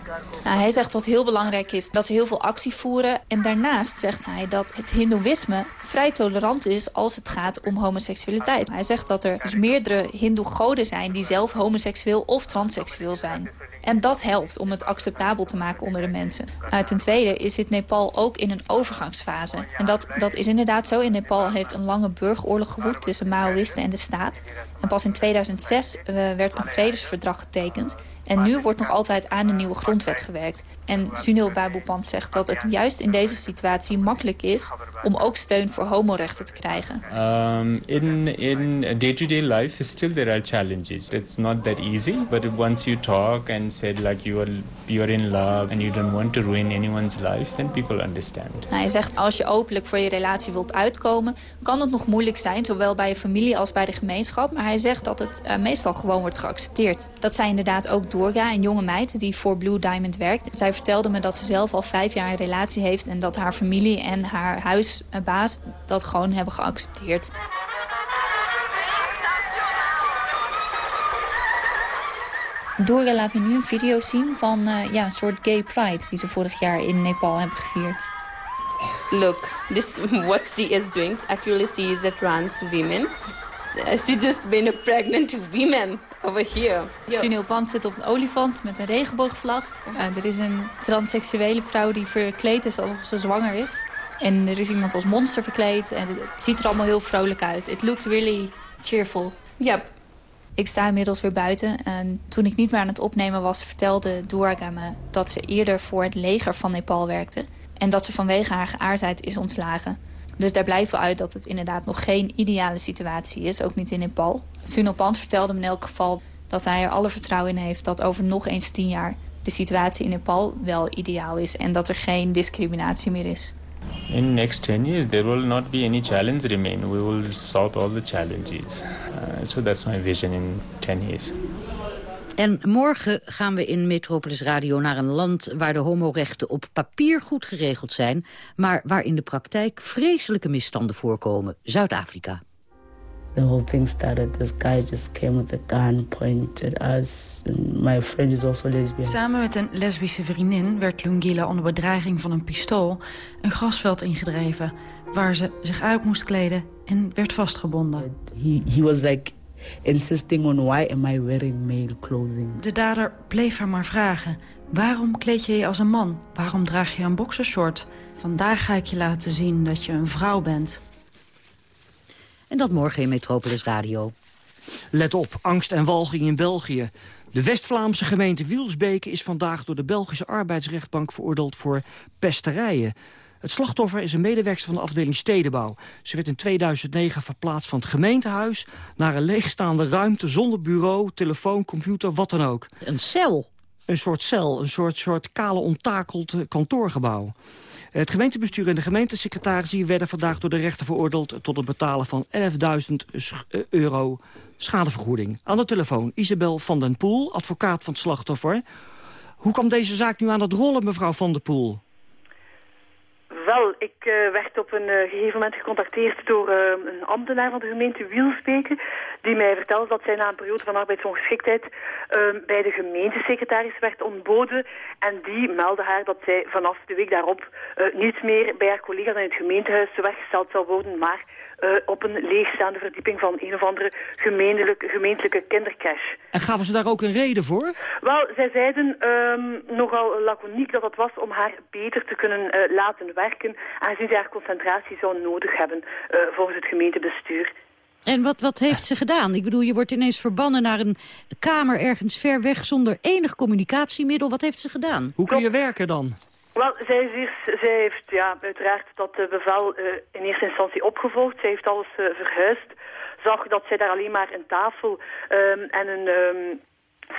Nou, hij zegt dat heel belangrijk is dat ze heel veel actie voeren. En daarnaast zegt hij dat het hindoeïsme vrij tolerant is als het gaat om homoseksualiteit. Hij zegt dat er dus meerdere hindoe-goden zijn die zelf homoseksueel of transseksueel zijn. En dat helpt om het acceptabel te maken onder de mensen. Uh, ten tweede zit Nepal ook in een overgangsfase. En dat, dat is inderdaad zo. In Nepal heeft een lange burgeroorlog gewoed tussen Maoïsten en de staat. En pas in 2006 uh, werd een vredesverdrag getekend. En nu wordt nog altijd aan de nieuwe grondwet gewerkt. En Sunil Babupant zegt dat het juist in deze situatie makkelijk is... om ook steun voor homorechten te krijgen. Um, in in day-to-day -day life, still there are challenges. It's not that easy, but once you talk and said like you are, you are in love... and you don't want to ruin anyone's life, then people understand. Nou, hij zegt als je openlijk voor je relatie wilt uitkomen... kan het nog moeilijk zijn, zowel bij je familie als bij de gemeenschap. Maar hij zegt dat het uh, meestal gewoon wordt geaccepteerd. Dat zij inderdaad ook Dorga, een jonge meid die voor Blue Diamond werkt. Zij vertelde me dat ze zelf al vijf jaar een relatie heeft... en dat haar familie en haar huisbaas dat gewoon hebben geaccepteerd. Dora laat me nu een video zien van uh, ja, een soort gay pride... die ze vorig jaar in Nepal hebben gevierd. Look, this what she is doing. Actually, she is a trans woman. She just been a pregnant woman over here. Sunil Pant zit op een olifant met een regenboogvlag. Uh, er is een transseksuele vrouw die verkleed is alsof ze zwanger is. En er is iemand als monster verkleed. En het ziet er allemaal heel vrolijk uit. It looks really cheerful. Yep. Ik sta inmiddels weer buiten. En toen ik niet meer aan het opnemen was, vertelde Durga me dat ze eerder voor het leger van Nepal werkte. En dat ze vanwege haar geaardheid is ontslagen. Dus daar blijkt wel uit dat het inderdaad nog geen ideale situatie is, ook niet in Nepal. Sunil vertelde me in elk geval dat hij er alle vertrouwen in heeft... dat over nog eens tien jaar de situatie in Nepal wel ideaal is... en dat er geen discriminatie meer is. In next 10 years there will not be any challenge remain. We will solve all the challenges. Uh, so that's my vision in 10 years. En morgen gaan we in Metropolis Radio naar een land waar de homorechten op papier goed geregeld zijn, maar waar in de praktijk vreselijke misstanden voorkomen. Zuid-Afrika. The whole thing started. This guy just came with a gun, pointed at us. And my friend is also lesbian. Samen met een lesbische vriendin werd Lungila onder bedreiging van een pistool een grasveld ingedreven, waar ze zich uit moest kleden en werd vastgebonden. He, he was like insisting on why am I wearing male clothing. De dader bleef haar maar vragen. Waarom kleed je je als een man? Waarom draag je een boxershort? Vandaag ga ik je laten zien dat je een vrouw bent. En dat morgen in Metropolis Radio. Let op, angst en walging in België. De West-Vlaamse gemeente Wielsbeke is vandaag door de Belgische arbeidsrechtbank veroordeeld voor pesterijen. Het slachtoffer is een medewerker van de afdeling stedenbouw. Ze werd in 2009 verplaatst van het gemeentehuis... naar een leegstaande ruimte zonder bureau, telefoon, computer, wat dan ook. Een cel? Een soort cel, een soort, soort kale onttakeld kantoorgebouw. Het gemeentebestuur en de gemeentesecretaris werden vandaag door de rechter veroordeeld... tot het betalen van 11.000 euro schadevergoeding. Aan de telefoon Isabel van den Poel, advocaat van het slachtoffer. Hoe kwam deze zaak nu aan het rollen, mevrouw van den Poel? Wel, ik uh, werd op een uh, gegeven moment gecontacteerd door uh, een ambtenaar van de gemeente Wielsbeke... die mij vertelde dat zij na een periode van arbeidsongeschiktheid bij de gemeentesecretaris werd ontboden. En die meldde haar dat zij vanaf de week daarop niet meer bij haar collega's in het gemeentehuis teweggesteld zou worden... maar eh, op een leegstaande verdieping van een of andere gemeentelijke, gemeentelijke kindercash. En gaven ze daar ook een reden voor? Wel, zij zeiden um, nogal laconiek dat het was om haar beter te kunnen uh, laten werken, aangezien zij haar concentratie zou nodig hebben uh, volgens het gemeentebestuur. En wat, wat heeft ze gedaan? Ik bedoel, je wordt ineens verbannen naar een kamer ergens ver weg zonder enig communicatiemiddel. Wat heeft ze gedaan? Hoe kun je werken dan? Wel, zij, zij heeft ja, uiteraard dat uh, bevel uh, in eerste instantie opgevolgd. Zij heeft alles uh, verhuisd. Zag dat zij daar alleen maar een tafel um, en een um,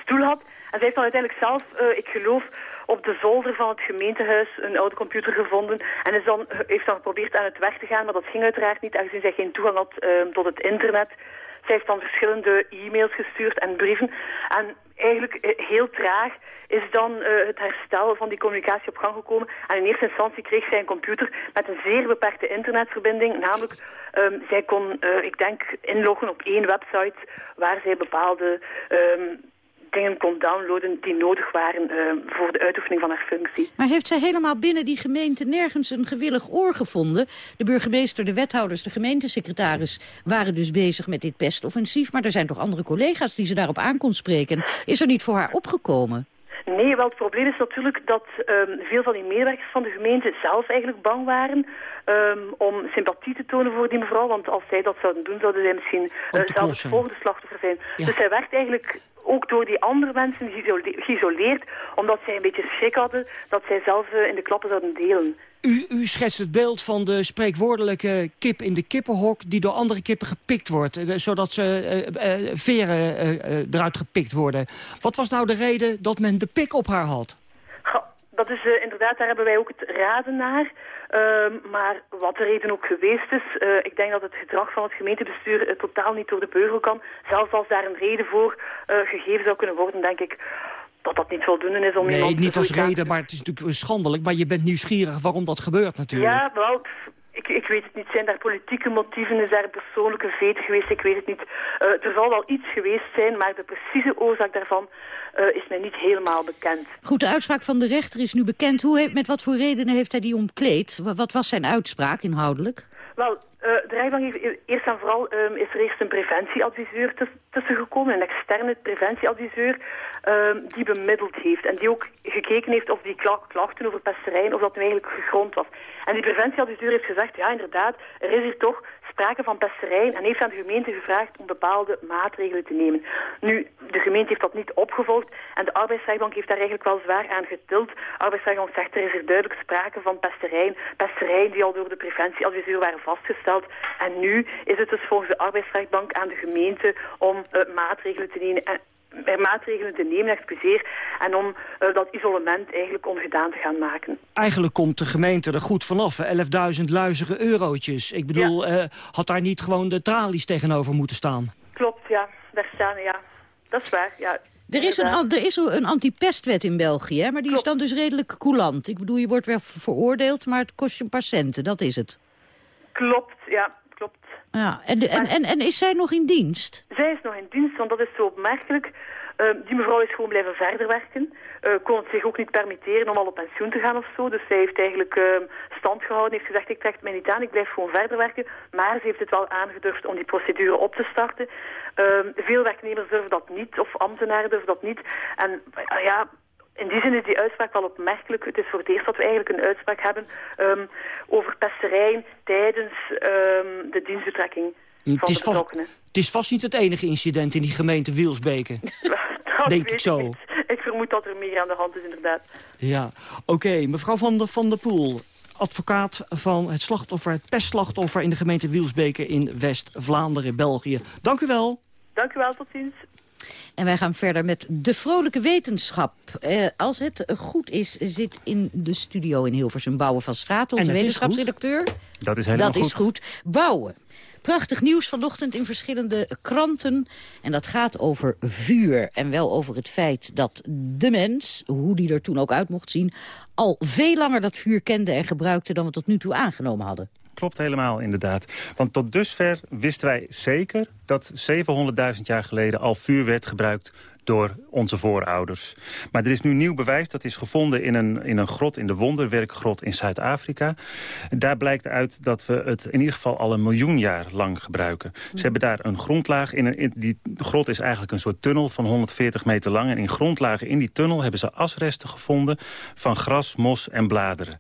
stoel had. En zij heeft dan uiteindelijk zelf, ik geloof, op de zolder van het gemeentehuis een oude computer gevonden. En is dan, heeft dan geprobeerd aan het weg te gaan, maar dat ging uiteraard niet, aangezien zij geen toegang had um, tot het internet. Zij heeft dan verschillende e-mails gestuurd en brieven. En eigenlijk heel traag is dan uh, het herstel van die communicatie op gang gekomen. En in eerste instantie kreeg zij een computer met een zeer beperkte internetverbinding. Namelijk, um, zij kon, uh, ik denk, inloggen op één website waar zij bepaalde... Um, dingen kon downloaden die nodig waren uh, voor de uitoefening van haar functie. Maar heeft zij helemaal binnen die gemeente nergens een gewillig oor gevonden? De burgemeester, de wethouders, de gemeentesecretaris waren dus bezig met dit pestoffensief. Maar er zijn toch andere collega's die ze daarop aan kon spreken. Is er niet voor haar opgekomen? Nee, wel het probleem is natuurlijk dat um, veel van die medewerkers van de gemeente zelf eigenlijk bang waren um, om sympathie te tonen voor die mevrouw. Want als zij dat zouden doen, zouden zij misschien uh, zelf het volgende slachtoffer zijn. Ja. Dus zij werd eigenlijk ook door die andere mensen geïsoleerd, omdat zij een beetje schrik hadden dat zij zelf uh, in de klappen zouden delen. U, u schetst het beeld van de spreekwoordelijke kip in de kippenhok... die door andere kippen gepikt wordt, zodat ze uh, uh, veren eruit gepikt worden. Wat was nou de reden dat men de pik op haar had? Dat is inderdaad, daar hebben wij ook het raden naar. Uh, maar wat de reden ook geweest is, uh, ik denk dat het gedrag van het gemeentebestuur uh, totaal niet door de beugel kan. Zelfs als daar een reden voor gegeven zou kunnen worden, denk ik dat dat niet voldoende is om nee, iemand niet als reden, maar het is natuurlijk schandelijk. Maar je bent nieuwsgierig waarom dat gebeurt natuurlijk. Ja, wel, ik, ik weet het niet. Zijn daar politieke motieven? Is daar persoonlijke veten geweest? Ik weet het niet. Uh, er zal wel iets geweest zijn, maar de precieze oorzaak daarvan uh, is mij niet helemaal bekend. Goed, de uitspraak van de rechter is nu bekend. Hoe heeft, met wat voor redenen heeft hij die omkleed? Wat was zijn uitspraak inhoudelijk? Wel, uh, de rechtbank heeft eerst en vooral um, is er eerst een preventieadviseur tussen gekomen, een externe preventieadviseur um, die bemiddeld heeft en die ook gekeken heeft of die klachten over pesterijen, of dat nu eigenlijk gegrond was. En die preventieadviseur heeft gezegd, ja inderdaad, er is hier toch sprake van pesterijen en heeft aan de gemeente gevraagd om bepaalde maatregelen te nemen. Nu, de gemeente heeft dat niet opgevolgd en de arbeidsrechtbank heeft daar eigenlijk wel zwaar aan getild. De arbeidsrechtbank zegt er is er duidelijk sprake van pesterijen, pesterijen die al door de preventieadviseur waren vastgesteld. En nu is het dus volgens de arbeidsrechtbank aan de gemeente om uh, maatregelen te nemen maatregelen te nemen, excuseer, en om uh, dat isolement eigenlijk ongedaan te gaan maken. Eigenlijk komt de gemeente er goed vanaf, 11.000 luizige eurotjes. Ik bedoel, ja. uh, had daar niet gewoon de tralies tegenover moeten staan? Klopt, ja. Daar staan, ja. Dat is waar, ja. Er is, een, er is een antipestwet in België, hè? maar die Klopt. is dan dus redelijk coulant. Ik bedoel, je wordt wel veroordeeld, maar het kost je een paar centen, dat is het. Klopt, ja. Ja, en, de, en, en, en is zij nog in dienst? Zij is nog in dienst, want dat is zo opmerkelijk. Uh, die mevrouw is gewoon blijven verder werken. Uh, kon het zich ook niet permitteren om al op pensioen te gaan of zo. Dus zij heeft eigenlijk uh, stand gehouden. Heeft gezegd, ik trek het mij niet aan, ik blijf gewoon verder werken. Maar ze heeft het wel aangedurfd om die procedure op te starten. veel werknemers durven dat niet, of ambtenaren durven dat niet. En ja, in die zin is die uitspraak wel opmerkelijk. Het is voor het eerst dat we eigenlijk een uitspraak hebben um, over pesterijen tijdens um, de dienstbetrekking van het is de betrokkenen. Het is vast niet het enige incident in die gemeente Wielsbeke. Denk ik zo. Ik, ik vermoed dat er meer aan de hand is, inderdaad. Ja, oké. Okay. Mevrouw Van der, van der Poel, advocaat van het slachtoffer, het pestslachtoffer in de gemeente Wielsbeke in West-Vlaanderen, België. Dank u wel. Dank u wel, tot ziens. En wij gaan verder met de vrolijke wetenschap. Eh, als het goed is, zit in de studio in Hilversum Bouwen van Straat, onze wetenschapsredacteur. Dat is helemaal dat goed. is goed. Bouwen. Prachtig nieuws vanochtend in verschillende kranten. En dat gaat over vuur. En wel over het feit dat de mens, hoe die er toen ook uit mocht zien... al veel langer dat vuur kende en gebruikte dan we tot nu toe aangenomen hadden. Klopt helemaal, inderdaad. Want tot dusver wisten wij zeker dat 700.000 jaar geleden al vuur werd gebruikt door onze voorouders. Maar er is nu nieuw bewijs, dat is gevonden in een, in een grot, in de Wonderwerkgrot in Zuid-Afrika. Daar blijkt uit dat we het in ieder geval al een miljoen jaar lang gebruiken. Ze hebben daar een grondlaag, in, een, die grot is eigenlijk een soort tunnel van 140 meter lang. En in grondlagen in die tunnel hebben ze asresten gevonden van gras, mos en bladeren.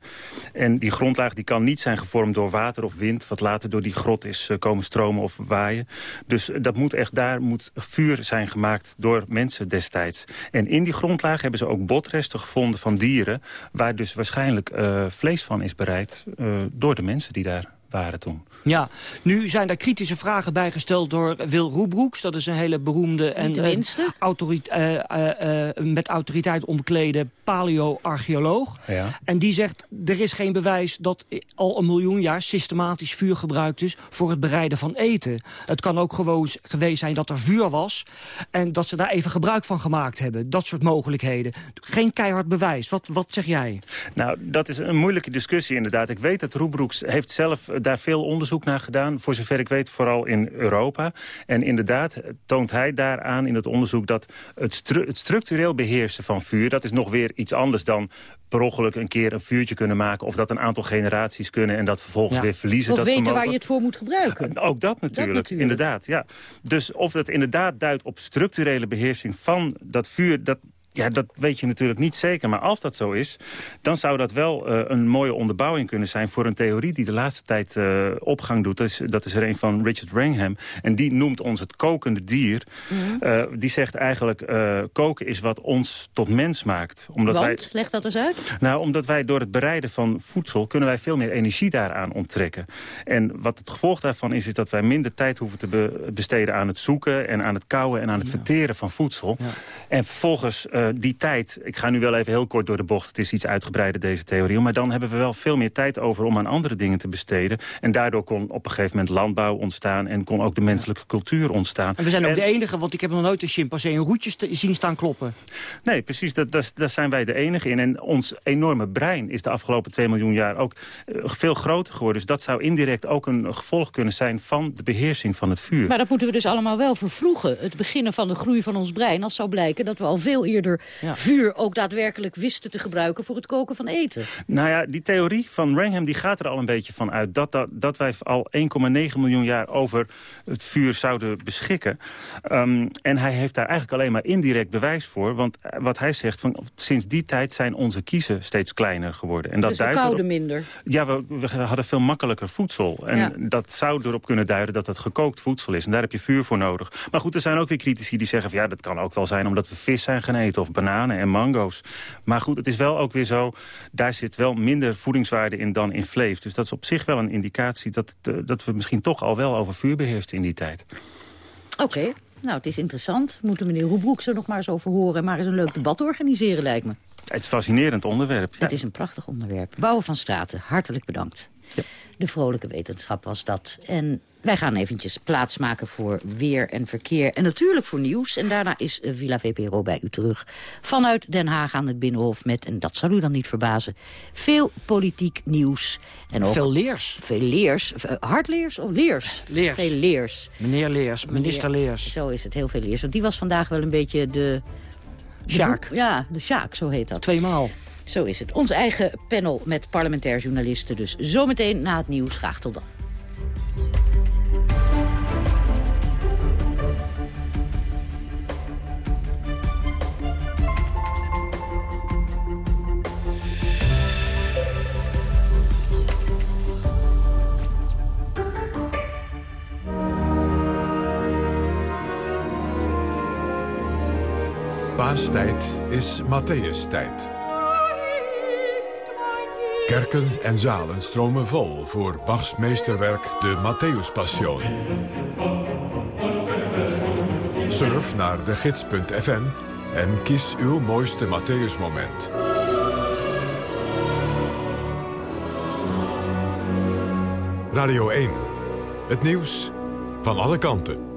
En die grondlaag die kan niet zijn gevormd door water of wind, wat later door die grot is eh, komen stromen of waaien. Dus dat moet echt, daar moet vuur zijn gemaakt door mensen destijds. En in die grondlaag hebben ze ook botresten gevonden van dieren... waar dus waarschijnlijk uh, vlees van is bereid uh, door de mensen die daar waren toen. Ja, nu zijn daar kritische vragen bijgesteld door Wil Roebroeks. Dat is een hele beroemde en uh, autorit uh, met autoriteit omklede paleo-archeoloog. Ja. En die zegt, er is geen bewijs dat al een miljoen jaar systematisch vuur gebruikt is voor het bereiden van eten. Het kan ook gewoon geweest zijn dat er vuur was en dat ze daar even gebruik van gemaakt hebben. Dat soort mogelijkheden. Geen keihard bewijs. Wat, wat zeg jij? Nou, dat is een moeilijke discussie inderdaad. Ik weet dat Roebroeks heeft zelf daar veel onderzoek naar gedaan. Voor zover ik weet vooral in Europa. En inderdaad toont hij daaraan in het onderzoek... dat het, stru het structureel beheersen van vuur... dat is nog weer iets anders dan per ongeluk een keer een vuurtje kunnen maken... of dat een aantal generaties kunnen en dat vervolgens weer verliezen. Of dat weten vermogen. waar je het voor moet gebruiken. Ook dat natuurlijk, dat natuurlijk, inderdaad. Ja. Dus of dat inderdaad duidt op structurele beheersing van dat vuur... dat, ja, dat weet je natuurlijk niet zeker. Maar als dat zo is, dan zou dat wel uh, een mooie onderbouwing kunnen zijn... voor een theorie die de laatste tijd uh, opgang doet. Dat is, dat is er een van Richard Wrangham. En die noemt ons het kokende dier. Mm -hmm. uh, die zegt eigenlijk, koken is wat ons tot mens maakt. Omdat Want? Wij, leg dat eens uit. Nou, omdat wij door het bereiden van voedsel... kunnen wij veel meer energie daaraan onttrekken. En wat het gevolg daarvan is, is dat wij minder tijd hoeven te be besteden... aan het zoeken en aan het kauwen en aan het ja. verteren van voedsel. Ja. En vervolgens uh, die tijd, ik ga nu wel even heel kort door de bocht... het is iets uitgebreider deze theorie... maar dan hebben we wel veel meer tijd over om aan andere dingen te besteden. En daardoor kon op een gegeven moment landbouw ontstaan... en kon ook de menselijke cultuur ontstaan. En we zijn ook en, de enige, want ik heb nog nooit een chimpansee... een roetjes zien staan kloppen. Nee, precies, dat, dat, daar zijn wij de enige in. En ons enorme brein is de afgelopen 2 miljoen jaar ook uh, veel groter geworden. Dus dat zou indirect ook een gevolg kunnen zijn... van de beheersing van het vuur. Maar dat moeten we dus allemaal wel vervroegen. Het beginnen van de groei van ons brein. Als zou blijken dat we al veel eerder ja. vuur ook daadwerkelijk wisten te gebruiken voor het koken van eten. Nou ja, die theorie van Wrangham die gaat er al een beetje van uit. Dat, dat, dat wij al 1,9 miljoen jaar over het vuur zouden beschikken. Um, en hij heeft daar eigenlijk alleen maar indirect bewijs voor. Want wat hij zegt, van, sinds die tijd zijn onze kiezen steeds kleiner geworden. En dat dus we kouden minder? Ja, we, we, hadden veel makkelijker voedsel. En ja. dat zou erop kunnen duiden dat het gekookt voedsel is. En daar heb je vuur voor nodig. Maar goed, er zijn ook weer critici die zeggen... Van, ja, dat kan ook wel zijn omdat we vis zijn gaan eten of bananen en mango's. Maar goed, het is wel ook weer zo... daar zit wel minder voedingswaarde in dan in vlees. Dus dat is op zich wel een indicatie... dat, dat we misschien toch al wel over vuur beheersten in die tijd. Oké. Okay. Nou, het is interessant. Moeten meneer Roebroek er nog maar eens over horen... maar eens een leuk debat organiseren, lijkt me. Het is een fascinerend onderwerp. Ja. Het is een prachtig onderwerp. Bouwen van Straten, hartelijk bedankt. Ja. De vrolijke wetenschap was dat. En wij gaan eventjes plaatsmaken voor weer en verkeer. En natuurlijk voor nieuws. En daarna is Villa VPRO bij u terug. Vanuit Den Haag aan het Binnenhof met, en dat zal u dan niet verbazen... veel politiek nieuws. En ook veel leers. Veel leers. Hardleers of leers? Leers. Veel leers. Meneer Leers, minister Leers. Zo is het, heel veel leers. Want die was vandaag wel een beetje de... de Sjaak. Ja, de Sjaak, zo heet dat. Tweemaal. Zo is het. Ons eigen panel met parlementair journalisten. Dus zometeen na het nieuws. Graag tot dan. Paastijd is Matthäus-tijd. Kerken en zalen stromen vol voor Bachs meesterwerk de Matthäus-passion. Surf naar de gids.fm en kies uw mooiste Matthäus-moment. Radio 1. Het nieuws van alle kanten.